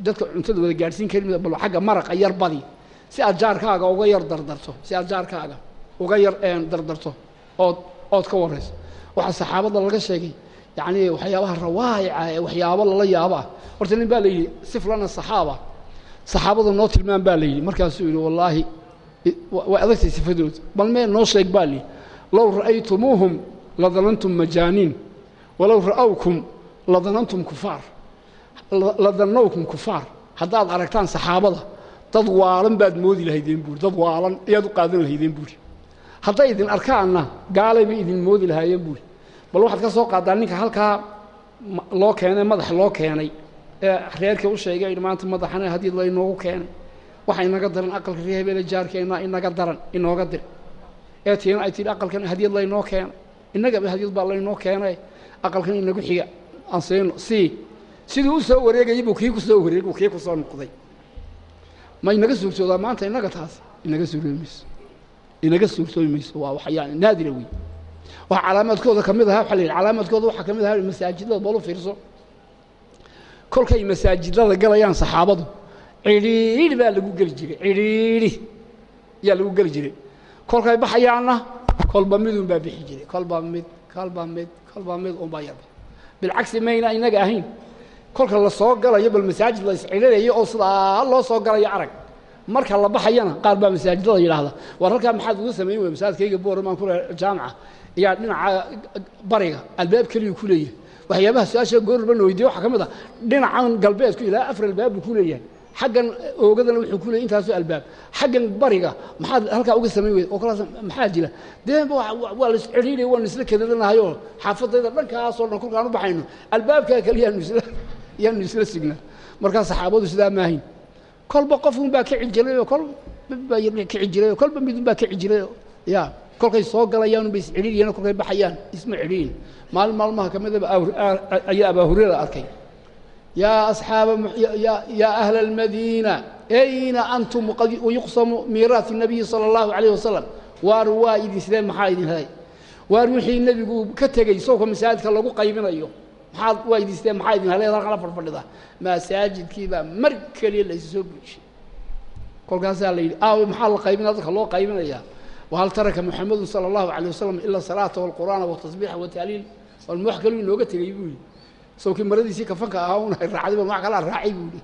dadka cuntada wada gaadhsiin karin bal xagga maraqa yar badi. Si aad jaarkaaga uga yar dardarto si aad jaarkaaga uga yar dardarto ood ood ka warayso waxaa saxaabadda laga sheegay yacni waxyaabaha rawaayica ee waxyaabo lala yaabo ah horta nin baa la yidhi siflana saxaaba. Saxaabada noo tilmaan baa la yidhi. Markaasuu yidhi wallaahi way adagtay sifadooda bal mee noo sheeg baa layidhi low ra'aytumuuhum ladanantum majaaniin walow ra'awkum ladanantum kufaar. Ladanawkum kufaar. Haddaad aragtaan saxaabada dad waalan baad moodi lahaydeen buuri dad waalan ayaad u qaadan lahaydeen buuri hadday idin arkaanna gaalay bay idin moodi lahaayeen buuri bal waxaad ka soo qaaddaa ninka halkaa loo keenay madax loo keenay ee reerkii u sheegay yidhi maanta madaxana hadiid laynoogu keenay. Waxa inaga daran aqalka reer jaarkeenna inaga daran inooga dir. Ee tiina ay tidhi aqalkan hadiyad laynoo keenay. Innagaba hadiyad baa laynoo keenay aqalkan inagu xiga. Aan siino sii siduu u soo wareegayay buu kii ku soo wareegay buu kii ku soo noqday. Ma inaga suurtoodaa maanta innaga taas inaga suuroobi mayso inaga suurtoobi mayso waa wax yani naadira wey waxa calaamaadkooda ka mid ahaa waxa la yidhi calaamaadkooda waxaa ka mid ahaa masaajidada balu fiirso. Kolkay masaajidada galayaan saxaabadu cidhiidhi baa lagu geli jiray cidhiidhi ayaa lagu geli jiray. Kolkay baxayaanna kolba midun baa bixi jiray kolba mid kolba mid kolba mid unbaa yarba bilcagsi mayna inaga ahayn. Kolka la soo galayo bal masaajid la iscidhinayo oo sidaa loo soo galayo arag marka la baxayana qaar baa masaajidada yidhaahda war halkaa maxaad uga samayn wey masaajidkayga boormaan ku jaamaca ayaa dhinaca bariga albaab keliyu ku leeyahay. Waxyaabaha su'aasha goorban weydiye waxaa ka mid ah dhinacan galbeedku ilaa afar albaab buu ku leeyahay. Xaggan oogadana wuxuu ku leeyay intaasoo albaab. Xaggan bariga maxaad halkaa uga samayn weyda oo kalaas maxaa jira. Dee waa la iscedhiidhay waanu isla kadadanahayo xaafadayda dhankaasoo dhan kolkaan u baxayno. Albaabkaa isla yaanu isla signaa. Markaa saxaabadu sidaa maahayn kolba qofunbaa ka cijilayoo kol baa ka cijilayoo kolba midunbaa ka cijilayoo ya kolkay soo galayaanunbay isceliiliyeen kolkay baxayaan isma celiilin maalin maalmaha ka midaba ah ayaa abaa arkay. Yaa asxaaba yaa ahla almadiina ayna antum yuqsamu miiraat nabiyi sala allahu calayh wasalam waar waa idin sidee maxaa idin helay waar wixii nebigu ka tegey isagoo masaajidka lagu qaybinayo maaad weydiistee maxaa idin haleed halkala fadfadhida masaajidkiibaa mar keliya la issoo buujiyey kolkaasaa la yidhi aaw maxaa la qaybinaa dadka loo qaybinayaa wahal taraka muxamedun sala allahu alay wasalam ilaa salaata walqur'aana watasbiixa watahliil bal wax kaluu inooga tegay buu yidhi. Sawkii maradiisii kafanka ahaa un raacday baan wax kalaa raacay buu yidhi.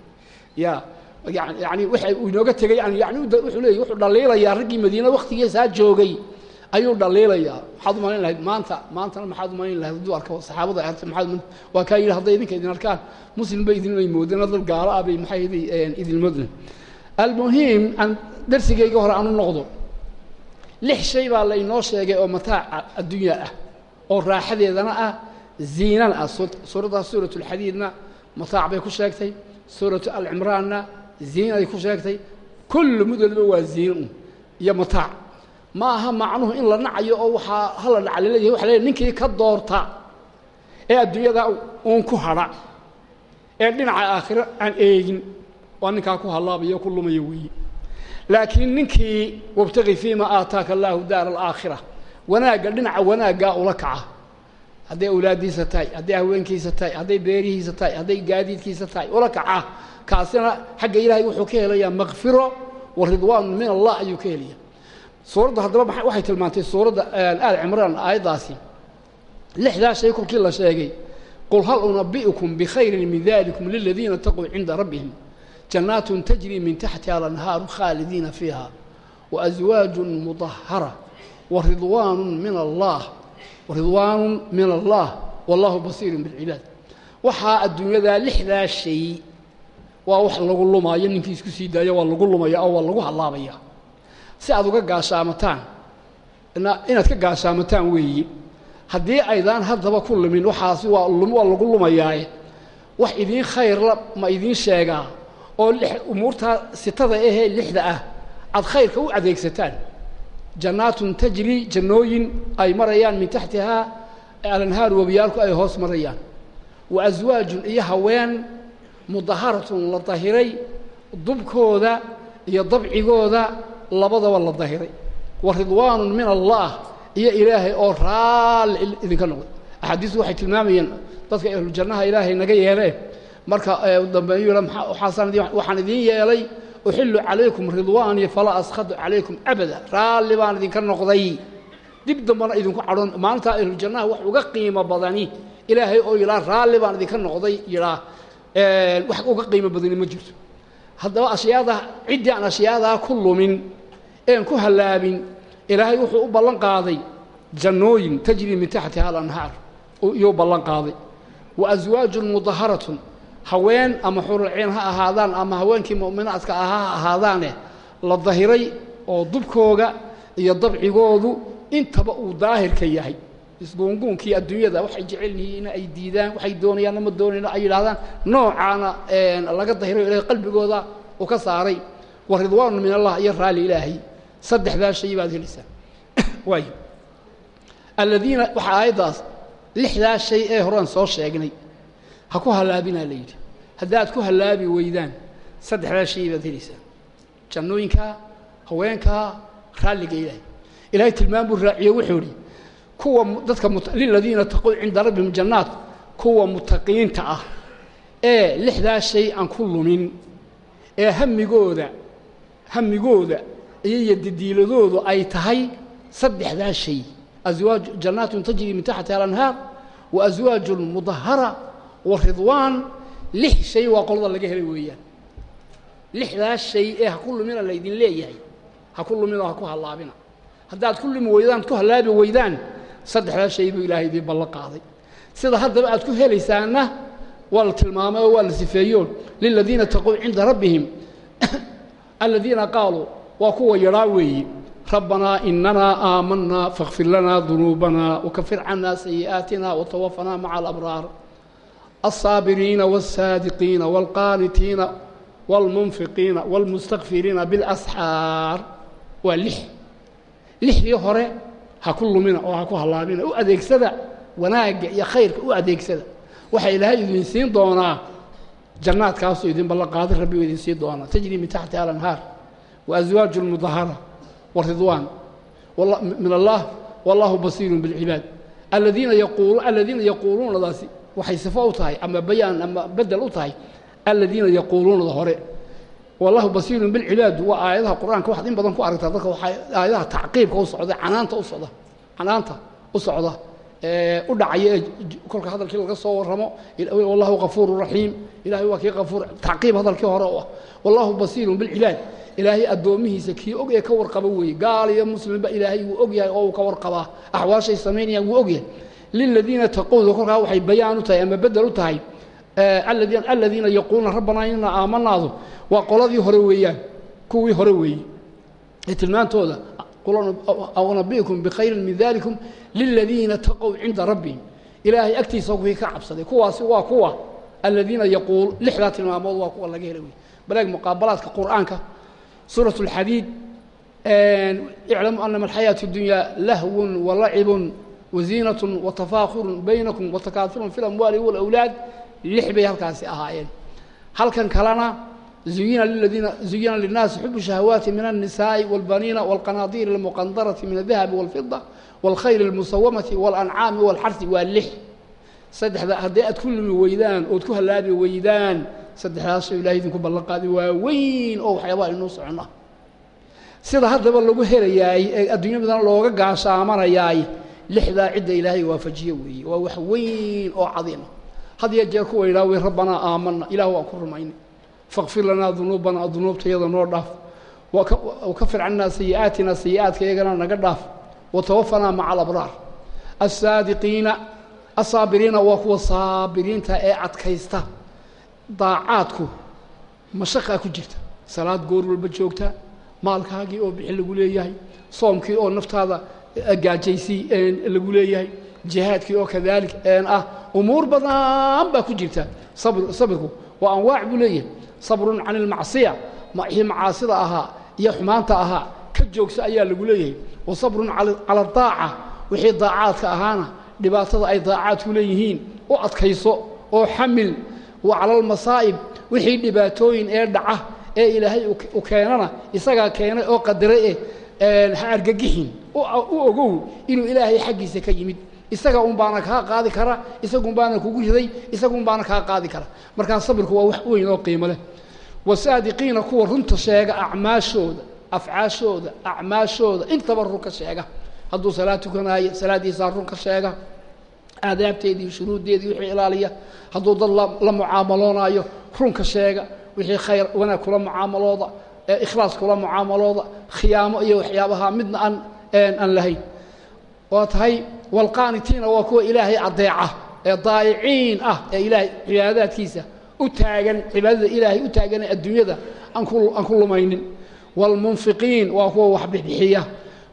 Ya yani w inooga tegay yani wuxuu leey wuxuu dhaliilayaa raggii madiina waktigiisaa joogay ayuu dhaliilayaa maxaad u malayn lahayd maanta maantana maxaad u malayn lahayd hadduu arko saxaabada artay maxaad waa kaa yidhi hadday idinka idin arkaan. Muslim bay idinay moodeen dad gaalo ah bay maxay idin moodeen. Almuhiim aan darsigayga hore aanu noqdo lix shay baa la inoo sheegay oo mataaca addunya ah oo raaxadeedana ah ziinana ah. Suuraddaas suurat اlxadiidna mataac bay ku sheegtay suuratu alcimraanna ziinay ku sheegtay. Kullu mid waliba waa ziino iyo mataac ma aha macnuhu in la nacayo oo waxaa hala dhaca la leeyahay leeyahy ninkii ka doorta ee adduunyada uun ku hadha ee dhinaca aakhiro aan eegin waa ninkaa ku hallaabayo ku lumaya weeye laakiin ninkii wabtaqi fiima aataaka allaahu daara alaakhira wanaagga dhinaca wanaaggaa ula kaca. Hadday awlaaddiisa tahay hadday haweenkiisa tahay hadday beerihiisa tahay hadday gaadiidkiisa tahay ula kaca. Kaasina xagga ilaahay wuxuu ka helayaa makfiro wa ridwaanun min allah ayuu ka helaya suuradda haddaba waxay tilmaantay suuradda aal cimraan aayaddaasi. Lixdaa shay kolkii la sheegay qul hal unabi'ukum bikhayrin min dalikum liladiina taquu cinda rabbihim jannaatun tajrii min taxtiha alanhaaru khaalidiina fiiha waaswaajun mudahara waridwaanun min allah waridwaanun min allah wallahu basiirun bilcibaad. Waxaa adduunyadaa lixdaa waa wax lagu lumaayo ninkii isku sii daaya waa lagu lumaya oo waa lagu hallaabaya si aad uga gaashaamataan. Inaad ka gaashaamataan weeye haddii aydaan haddaba ku lumin waxaasi waa waa lagu lumayaaye. Wax idiin khayrla ma idiin sheegaa. Oo umuurtaa sitada ahee lixda ah aad khayrka u adeegsataan. Jannaatun tajri jannooyin ay marayaan min taxtihaa alanhaaru wabiyaalku ay hoos marayaan. Wa aswaajun iyo haween mudaharatun la dahiray dubkooda iyo dabcigooda labadaba la dahiray. Wa ridwaanun min allah iyo ilaahay oo raalli idinka noqday. Axaadiistu waxay tilmaamayeen dadka ahlujannaha ilaahay naga yeelee marka dambeeyu waxaan idiin yeelay? Uxillu calaykum ridwaanii falaa askhadu calaykum abada. Raalli baan idinka noqday. Dib dambana idinku cadhoon maalintaa ahlujannaha wax uga qiimo badani. Ilaahay oo yidhaa raalli baan idinka noqday yidhaa wax uga qiimo badani ma jirto. Haddaba ashyaada ciddii aan ashyaadaa ku lumin een ku hallaabin ilaahay wuxuu u ballan qaaday jannooyin tajrii min taxtiha alanhaar iyuu ballan qaaday. Wa aswaajun mudaharatun haween ama xurulciin ha ahaadaan ama haweenkii mu'minaadka ahaa ha ahaadaane la dahiray oo dubkooga iyo dabcigoodu intaba uu daahirka yahay. Isguunguunkii adduunyada waxay jecel yihiin ay diidaan waxay doonayaanna ma doonayno ay yidhahdaan noocaana laga dahirayo ilahay qalbigooda uu ka saaray. Wa ridwaanu min allah iyo raalli ilaahay saddexdaa shay baad helaysaa. Waay. Aladiina waxaa aayaddaas lixdaa shay ee horaan soo sheegnay. Ha ku hallaabinaa la yidhi. Haddaad ku hallaabi weydaan saddexdaa shay baad helaysaa. Jannooyinkaa haweenkaa raalliga ilaahay. Ilaahay tilmaam buu raaciyo wuxuu idhi kuwa dadka liladiina taqow cinda rabbihim jannaat kuwa mutaqiinta ah ee lixdaa shay aan ku lumin ee hamigooda hamigooda iyo yadidiiladoodu ay tahay saddexdaa shay. Aswaaj jannaatun tajrii min taxtiha alanhaar wa aswaajun mudahara wa ridwaan. Lix shay waa qolada laga helay weeyaan. Lixdaas shay ee ha lumina laydin leeyahay. Ha ku lumina ha ku hallaabina. Haddaad ku lumi weydaan ku hallaabi weydaan saddexdaas shay buu ilaahay idiin ballan qaaday. Sida haddaba aad ku helaysaanna waa la tilmaamay oo waa la sifeeyo. Liladiina taqow cinda rabbihim. [coughs] Aladiina qaaluu waa kuwa yaraa weeyi rabbanaa inanaa aamanaa fakfir lanaa dunuubanaa wakafir cannaa sayi'aatina watawafanaa maca alabraar alsaabiriina walsaadiqiina walqaanitiina walmunfiqiina walmustakfiriina bilasxaar waa lix. Lixdii hore ha ku lumina oo ha ku hallaabina. U adeegsada wanaagga iyo khayrka u adeegsada. Waxaa ilaahay idin siin doonaa jannaadkaasuu idin ballanqaaday rabbi u idin siin doonaa. Tajri min taxtiha alanhaar. وأزواج مظهرة والرضوان من الله والله بصير بالعباد الذين يقولون الذين يقولون ذاسي waxay sifo u tahay ama bayaan ama bedel u tahay aladiina yaquuluuna hore wallahu basiirun bilcibaad waa aayadaha qur-aanka waxaad in badan ku aragtaa dadka waxaa aayadaha tacqiibka u socda canaanta u socda canaanta u socda ee u dhacaya ee kolka hadalkii laga soo warramo wallahu ghafuuru raxiim ilahay waa kii ghafuur tacqiib hadalkii hore u ah. Wallahu basiirun bilcibaad ilaahay addoomihiisa kii og ee ka warqaba weeye. Gaal iyo muslimba ilaahay wuu og yahay oo uu ka warqabaa. Axwaashay samaynayaan wuu og yahay. Liladiina taqowda kolkaa waxay bayaan u tahay ama bedel u tahay aladiina yaquuluuna rabbanaa inana aamanaadu waa qoladii hore weeyaan kuwii hore weeye. Ee tilmaantooda nabikum bikhayrin min dalikum liladiina taqow cinda rabbihim ilaahay agtiisa kuwii ka cabsaday kuwaasi waa kuwa aladiina yaquul lixdaa tilmaamood waa kuwa laga helay wey baleeg muqaabalaadka qur'aanka suuraة الxadiid اclamu anama alxayaaةu اdunya lahwun walacibun waziinaة watafaakhurun baynakum watakaafurun fi اlamwaali wاlawlaad lix bay halkaasi ahaayeen halkan kalena zuyina liladiina zuyina linnaasi xubu shahawaati min الnisaaءi wاlbaniina wاlqanaadiir اlmuqandarati min الdahabi wاlfida wاlkhayr اlmusawamati wاlancaami wاlxarsi waa lix saddexda haddii aad ku lumi weydaan ood ku hallaabi weydaan saddexdaasoo ilahay idinku ballan qaaday waa weyn oo waxyaabaha inuu socona sida haddaba lagu helayaay ee adduunyamadan looga gaashaamanayaay lixdaa cidda ilaahay waafajiye weeye waa wax weyn oo cadiima had iyo jeer kuwa idhaha wey rabbanaa aamana ilah waan ku rumaynay fakfir lanaa dunuubanaa dunuubtayada noo dhaaf. Wakafir cannaa sayi'aatina sayi'aadka iyagana naga dhaaf. Watawafanaa maca alabraar. Assaadiqiina assaabiriina waa kuwa saabiriinta ee adkaysta. Daacaadku mashaqaa ku jirta. Salaad goor walba joogta maalkaagii oo bixi lagu leeyahay soomkii oo naftaada gaajaysii lagu leeyahay jihaadkii oo kadaalik ah umuur badan baa ku jirta. Sabirku waa anwaac buu leeyahay sabrun can ilmacsiya wixii macaasida ahaa iyo xumaanta ahaa ka joogsa ayaa lagu leeyahay. Wa sabrun cala daaca wixii daacaadka ahaana dhibaatada ay daacaadku leeyihiin u adkayso oo xamil. Wa cala almasaa'ib wixii dhibaatooyin ee dhaca ee ilaahay u keenana isagaa keenay oo qadaray eh ha argagixin u ogow inuu ilaahay xaggiisa ka yimid isaga un baana kaa qaadi kara isagun baana kugu riday isagun baana kaa qaadi kara. Markaa sabirku waa wax weyn oo qiimo leh. Wasaadiqiina kuwa runta sheega acmaashooda afcaashooda acmaashooda intaba run ka sheega. Hadduu salaad tukanaayo salaaddiisaa run ka sheega. Aadaabteedii iyo shuruuddeedii wixii ilaaliya. Hadduu dad la mucaamaloonaayo runka sheega. Wixii khayr wanaag kula mucaamalooda ikhlaas kula mucaamalooda khiyaamo iyo waxyaabaha midna aan aan lahayn. Waa tahay walqaanitiina waa kuwa ilaahay adeeca ee daayiciin ah ee ilaahay cibaadadaadkiisa u taagan cibaadada ilaahay u taagan ee adduunyada aan ku lumaynin. Waalmunfiqiin waa kuwa wax bixiya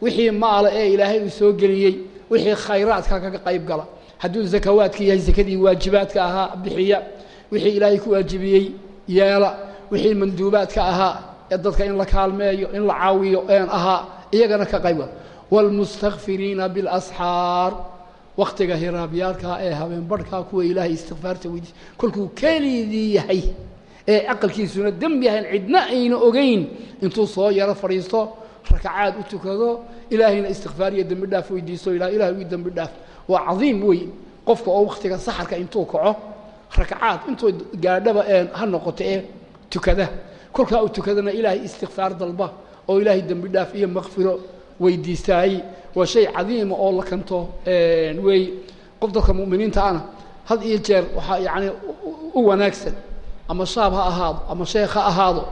wixii maala ee ilaahay uu soo geliyey wixii khayraadka kaga qayb gala. Hadduu zakawaadka yahay zakadii waajibaadka ahaa bixiya. Wixii ilaahay ku waajibiyey yeela wixii manduubaadka ahaa ee dadka in la kaalmeeyo in la caawiyo een ahaa iyagana ka qayb waalmustakfiriina biاlasxaar wakhtiga hiraabyaalkaa ee habeen barhkaa kuwa ilaahay istikfaarta weydiis kolkuu kelidii yahay ee aqalkiisuna dembi ahayn cidna ayna ogeyn intuu soo yaro fadhiisto rakacaad u tukado ilaahayna istikfaar iyo dembi dhaaf weydiisto ila ilahay wii dembi dhaaf waa cadiim weyn qofka oo wakhtiga saxarka intuu kaco rakacaad intuu gaadhaba ha noqoto ee tukada kolkaa uu tukadana ilaahay istikfaar dalba oo ilaahay dembi dhaaf iyo makfiro weydiistaay waa shay cadiima oo la kanto wey. Qof dadka mu'miniinta ana had iyo jeer waxaa yacni u wanaagsan. Ama shaab ha ahaado ama sheekh ha ahaado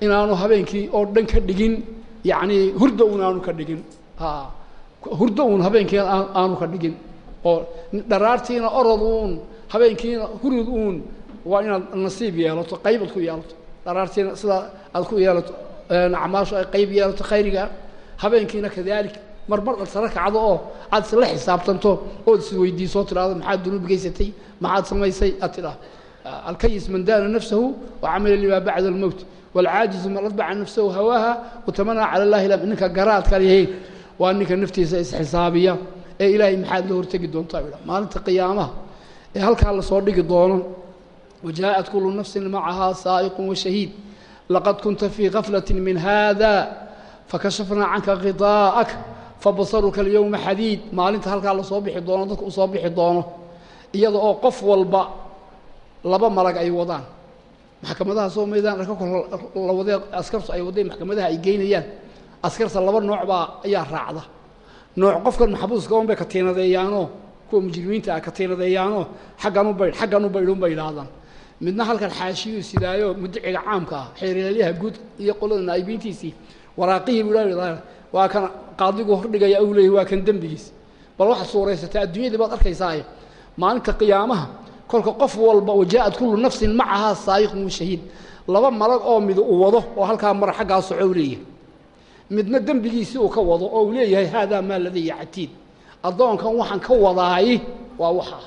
inaanu habeenkii oo dhan ka dhigin yacni hurda uun aanu ka dhigin. Hurdo uun habeenkii aanu ka dhigin. Oo dharaartiina orod uun habeenkiina hurud uun waa inaad nasiib yeelato qaybaad ku yeelato. Dharaartiina sidaa aad ku yeelato acmaashu ay qayb yeelato khayriga habeenkiina kadalik mar mar sara kacdo oo aad isla xisaabtanto ood isweydiiso tidhahdo maxaad dunuub geysatay maxaad samaysay aad tidhahdo alkayis man daana nafsahu wacamila lima bacda almowt waalcaajizu man adbaca nafsahu hawaaha watamanaa cala allahi lam ninka garaadka yahay waa ninka naftiisa isxisaabiya ee ilaahay maxaad la hortegi doontaa idha maalinta qiyaamaha ee halkaa la soo dhigi doono wajaءat kulu nafsin macahaa saa'iqu washahiid laqad kunta fii gaflati min hada fakashafnaa canka khidaa'ak fabasaruka alyowma xadiid. Maalinta halkaa la soo bixi doono dadka u soo bixi doono iyada oo qof walba laba malag ay wadaan. Maxkamadaha soo maydaan arka kor la wadee askartu ay wadeen maxkamadaha ay geynayaan. Askarta laba nooc baa ayaa raacda. Nooc qofkan maxbuuska un bay katiinadeeyaanoo kuwa mujrimiinta ah katiinadeeyaanoo xaggan u baydh xaggan u baydhun bay idhaahdaan midna halkan xaashiyuu sidaayo mudiciga caamka ah guud iyo qolada naa'ibiintiisii waraaqihii buu ilaa waa kan qaadigu hordhigaya uu leeyahy waa kan dembigiis. Bal waxaad suuraysataa adduunyadii baad arkaysaaye maalinta qiyaamaha kolka qof walba wajaa'at kullu nafsin macahaa saayiqun washahiid laba malag oo mid uu wado oo halkaa mara xaggaa soco u leeyahay. Midna dembigiisii uu ka wado oo uu leeyahay haadaa maa ladaya catiid addoonkan waxaan ka wadaayi waa waxaa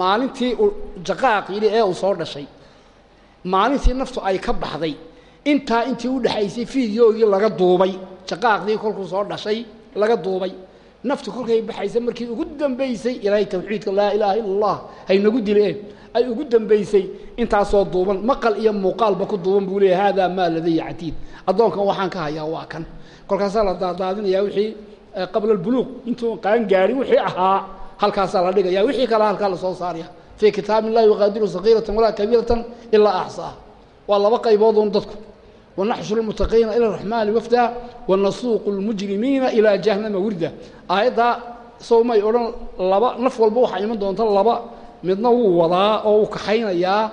maalintii uu jaqaaq yidhi ee uu soo dhashay. Maalintii naftu ay ka baxday intaa intii u dhexaysay fiideoogii laga duubay jaqaaqdii kolkuu soo dhashay laga duubay. Naftu kolkay baxaysa markii ugu dambaysay ilaahay tawxiidka laa ilaaha illa allah haynagu dileen ay ugu dambaysay intaasoo duuban maqal iyo muuqaalba ku duuban buu leeyahy haadaa maa ladaya catiid addoonkan waxaan ka hayaa waa kan. Kolkaasaa la daadaadinayaa wixii qabla albuluuq intuu qaan gaarin wixii ahaa halkaasaa la dhigaya wixii kale halkaa la soo saaraya fii kitaab illahi yuqaadiru sakiiratan walaa kabiiratan ilaa axsaaha waa laba qayboodun dadku wanaxshuru lmutaqiina ila araxmaani wafda wanasuuqu lmujrimiina ilaa jahannama wirda aayaddaa sow may odhan laba naf walba waxaa iman doonta laba midna wuu wadaa oo uu kaxaynayaa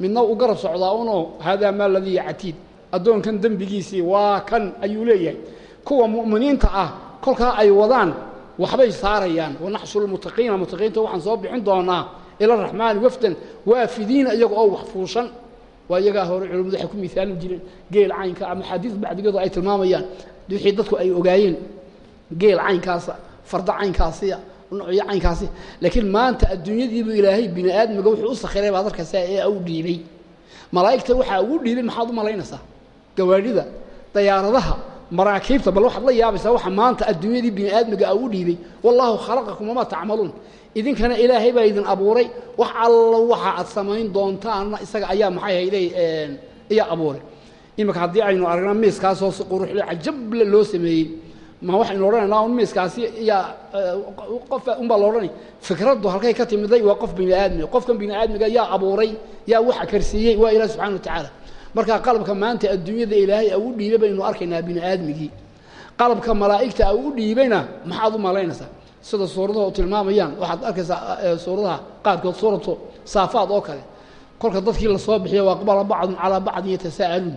midna uu garab socdaa unoo haadaa maa ladii catiid addoonkan dembigiisii waa kan ayuu leeyahay kuwa mu'miniinta ah kolkaa ay wadaan waxbay saarayaan wanaxshuru lmutaqiina mutaqiinta waxaan soo bixin doonaa ila araxmaani wafdan waafidiina iyaga oo waa iyagaa hore culimmadu waxay ku miaalin jireen geel caynka ama xaadiis bacdigooda ay tilmaamayaan. Wixii dadku ay ogaayeen geel caynkaasa farda caynkaasiya noocyo caynkaasi. Laakiin maanta adduunyadiibuu ilaahay bini aadmiga wuxuu u sakhiray baad arkaysaa ee u dhiibay. Malaa'igta waxaa ugu dhiibay maxaad u malaynaysaa? Gawaadhida dayaaradaha maraakiibta bal waxaad la yaabaysaa waxa maanta adduunyadii bini aadmiga a u dhiibay. Wallaahu khalaqakum wamaa tacmaluun idinkana ilaahay baa idin abuuray. Wax alla waxa aad samayn doontaanna isaga ayaa maxay hayday iyaa abuuray. Iminka haddii aynu aragna miiskaasoo si quruxle cajable loo sameeyey ma waxaynu odhanaynaa un miiskaasi yaa qof unbaa la odhanay fikraddu halkay ka timiday waa qof bini aadmiga qofkan bini aadmiga yaa abuuray yaa waxa karsiiyey waa ilaah subxana wa tacaala. Marka qalabka maanta adduunyada ilaahay au u dhiibay baynu arkaynaa bini aadmigii qalabka malaa'igta au u dhiibayna maxaad u malaynaysaa sida suuradaha tilmaamayaan. Waxaad arkaysaa suuradaha qaarkood suuratu saafaad oo kale. Kolka dadkii la soo bixiyo waaqbala bacdun calaa bacdin yatasaa'aluun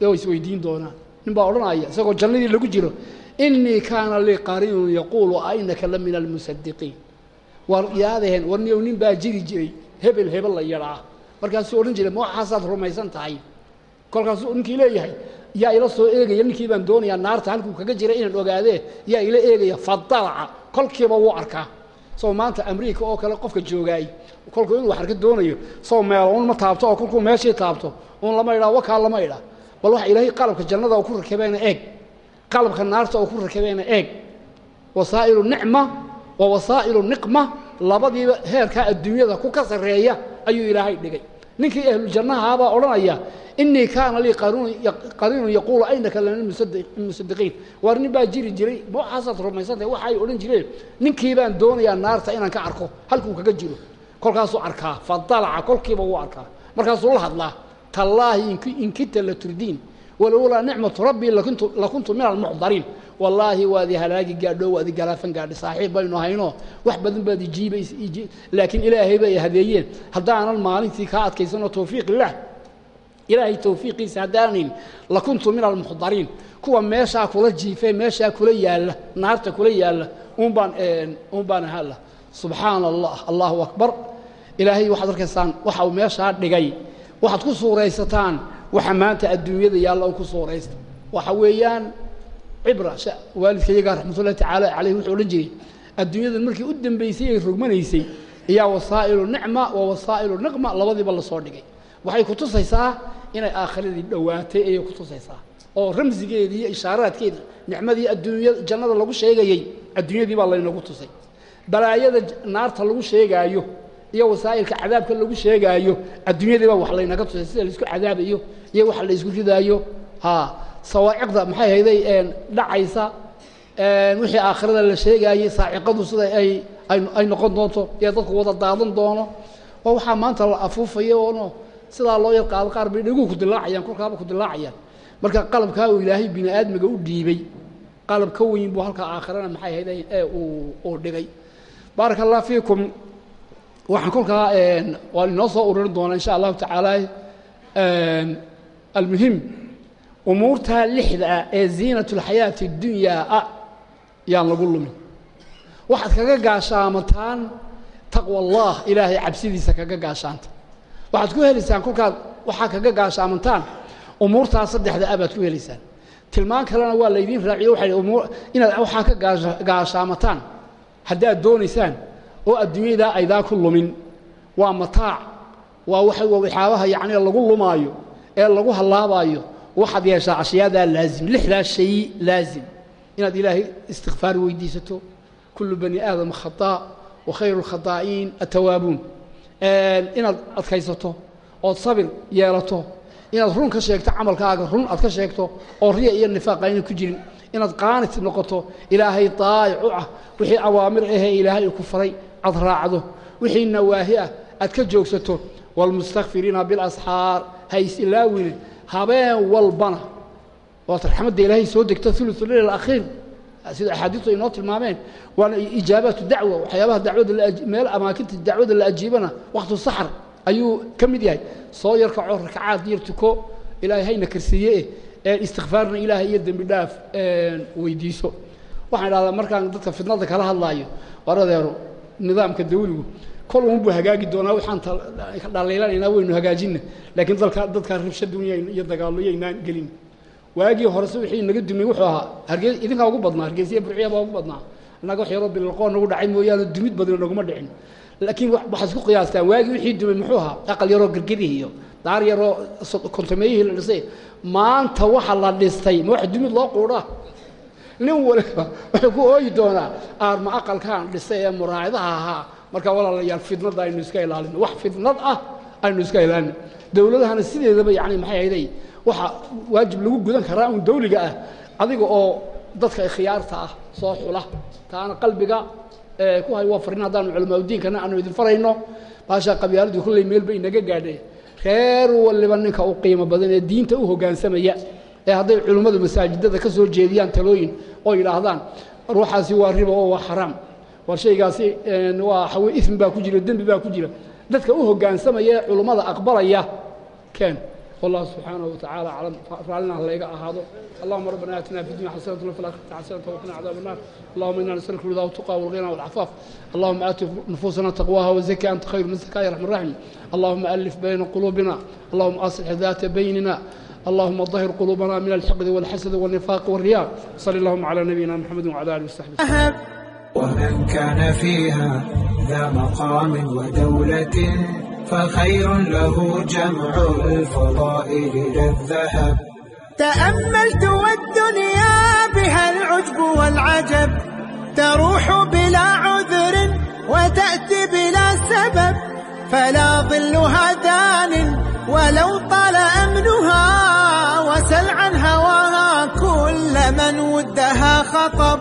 ee way isweydiin doonaan. Nin baa odhanaya isagoo jannadii lagu jiro inii kaana lii qariinun yaquulu ainaka la min almusadiqiin war yaadaheen war niyow nin baa jiri jiray hebel hebel la yadhaa markaasuu odhan jiray ma waxaasaad rumaysan tahay? Kolkaasuu ninkii leeyahay yaa ila soo eegaya ninkii baan doonayaa naarta halkuu kaga jiray inaan ogaadee yaa ila eegaya fadalaca kolkiiba wuu arkaa. Soo maanta amriika oo kale qofka joogaay kolkuu inuu wax arka doonayo soo meelo un ma taabto oo kolkuu meeshii taabto un lama idhaa wakaa lama idhaa. Bal waxa ilaahay qalabka jannada ku rakabeena eeg. Qalabka naarta oo ku rakabeena eeg. Wasaa'ilu nicma wa wasaa'ilu niqma labadiiba heerkaa adduunyada ku ka sarreeya ayuu ilaahay dhigay ninkii ahlujannahaabaa odhanaya inii kaana lii qariinun yaquulu aynaka laminmusadiqiin waar nin baa jiri jiray ma waxaasaad rumaysantahay waxa ay odhan jireen ninkii baan doonayaa naarta inaan ka arko halkuu kaga jiro. Kolkaasuu arkaa fadalaca kolkiiba wuu arkaa. Markaasuu la hadlaa tallaahi in kita la turdiin walowlaa nicmatu rabbii lakuntu min almuxdariin wallaahi waadi halaagi gaadho waadi galaafan gaadhi saaxiib baynu hayno wax badan baad ijiibays laakiin ilaahay bay hadeeyeen haddaanan maalintii kaa adkaysanoo tawfiiq illaah ilaahay tawfiiqiisa haddaanan lakuntu min almuxdariin kuwa meeshaa kula jiifee meeshaa kula yaalla naarta kula yaalla unbaan un baan ahalla subxaana allah allahu akbar ilaahay waxaad arkaysaan waxa uu meeshaa dhigay waxaad ku suuraysataan waxa maanta adduunyada yaalla ku suuraysta waxa weeyaan cibra waalidka iyagaa raxmatullahi tacaala caleyh wuxuu odhan jiray adduunyadan markii u dambaysay ay rogmanaysay ayaa wasaa'ilu nicma wa wasaa'ilu niqma labadiiba la soo dhigay. Waxay ku tusaysaa inay aakhiradii dhowaatay ayay ku tusaysaa. Oo ramsigeedii iyo ishaaraadkeeda nicmadii adduunyada jannada lagu sheegayey adduunyadii baa laynagu tusay. Balaayada naarta lagu sheegaayo iyo wasaa'ilka cadaabka lagu sheegaayo adduunyadii baa wax laynaga tusay sida la isku cadaabayo iyo waxa la isku ridaayo. Ha sawaaciqda maxay hayday dhacaysa wixii aakhirada la sheegaayey saaciqadu sida ay ay noqon doonto ee dadku wada daadan doono oo waxaa maanta la afuufaya oono sidaa loo yar qaado qaar bay dheguu ku dilaacayaan kolkaaba ku dilaacayaan. Marka qalabkaa uu ilaahay bini aadmiga u dhiibay qalab ka weyn buu halkaa aakhirana maxay hayday ee uu dhigay. Baaraka allah fiikum waxaan kolkaa waan inoo soo ururin doonaa insha allahu tacaala. Almuhim umuurtaa lixda ah ee ziinat اlxayaati اdunyaa ah yaan lagu lumin. Waxaad kaga gaashaamataan taqwa allah ilaahay cabsidiisa kaga gaashaanta. Waxaad ku helaysaan kolkaad waxaa kaga gaashaamantaan umuurtaa saddexda ah baad ku helaysaan tilmaan kalena waa laydiin raaciyo umuur inaad waxaa ka gaashaamataan. Haddaad doonaysaan oo adduunyadaa aydaa ku lumin. Waa mataac waa waxyaabaha yacni lagu lumaayo ee lagu hallaabaayo. Waxaad yeeshaa ashyaadaa laazim lixdaa shay laazim. Inaad ilaahay istikfaar weydiisato. Kullu bani aadama khataa wa khayru lkhataa'iin atawaabuun inaad adkaysato ood sabir yeelato. Inaad run ka sheegto camalkaaga run aad ka sheegto oo riya iyo nifaaq ayna ku jirin. Inaad qaanit noqoto ilaahay daayic u ah. Wixii awaamir ahee ilaahay ku faray aad raacdo wixii nawaahi ah aad ka joogsato waalmustakfiriina bilasxaar ha is ilaawine habeen walbana. Waata raxmadda ilaahay soo degta ulusu leyl alakhiir. Sida axaadiistu ay noo tilmaameen waana ijaabaatu dacwa waxyaabaha dacwada meel amaakinta dacwada la ajiibana waktu saxar ayuu ka mid yahay. Soo yar kaco rakacaad yar tuko ilaahay hayna karsiiye eh istikfaarna ilaahay iyo dembi dhaaf weydiiso. Waxaan idhahdaa markaan dadka fidnada kala hadlaayo war adeero nidaamka dawligu kol unbuu hagaagi doonaa waxaan dhaliilanaynaa waynu hagaajinna. Laakiin dalka dadkaa rabsha dunya iyo dagaallo yaynaan gelin. Waagii horese wixii naga dumay wuxuu ahaa hargeys idinkaa ugu badnaa hargeysiya burciya baa ugu badnaa. Annaga wax yaroo bilalqoo nagu dhacay mooyaane dumid badino naguma dhicin. Laakiin waxaad isku qiyaastaan waagii wixii dumay muxuu ahaa aqal yaroo gargarihi iyo daar yaroo kontameeyihii la dhisay. Maanta waxa la dhistay ma wax dumid loo quudhaa nin waliba wuxuu ku ooyi doonaa aarma aqalkaan dhisay ee muraayadaha ahaa? Marka walaalayaal fidnada aynu iska ilaalino wax fidnad ah aynu iska ilaalino dowladahana sideedaba yani maxay ahayday waxa waajib lagu gudan karaa un dawliga ah adiga oo dadka khiyaarta ah soo xula. Taana qalbiga ku hay waa farin haddaanu culamaauddiinkana aanu idin farayno. Baashaa qabyaaladii kulley meel bay inaga gaadheen reer waliba ninka u qiimo badan ee diinta u hoggaansamaya ee hadday culimmadu masaajidada ka soo jeediyaan talooyin oo yidhaahdaan ruuxaasi waa riba oo waa xaraam war shaygaasi waa xawe ismi baa ku jira dembi baa ku jira dadka u hoggaansamaya ee culummada aqbalaya keen والله سبحانه وتعالى أعلم فعلنا الله أهاده اللهم ربنا آتنا في الدنيا حسنة وفي الآخرة حسنة وقنا عذاب النار اللهم إنا نسألك الهدى والتقى والغنى والعفاف اللهم آت نفوسنا تقواها وزكي أنت خير من زكاها يا رحمن الرحيم اللهم ألف بين قلوبنا اللهم أصلح ذات بيننا اللهma ظhر قلوبna mن الحقد والحسد والنفاq والرyاء صل اللهma على نبيinا محمد وعلى آله وصحبه ومن كان فيها ذا مقام ودولة فخير له جمع الفضائل للذهب تأملت والدنيا بها العجب والعجب تروح بلا عذر وتأتي بلا سبب فلا ظل هذان ولو طال أمنها وسل عن هواها كل من ودها خطب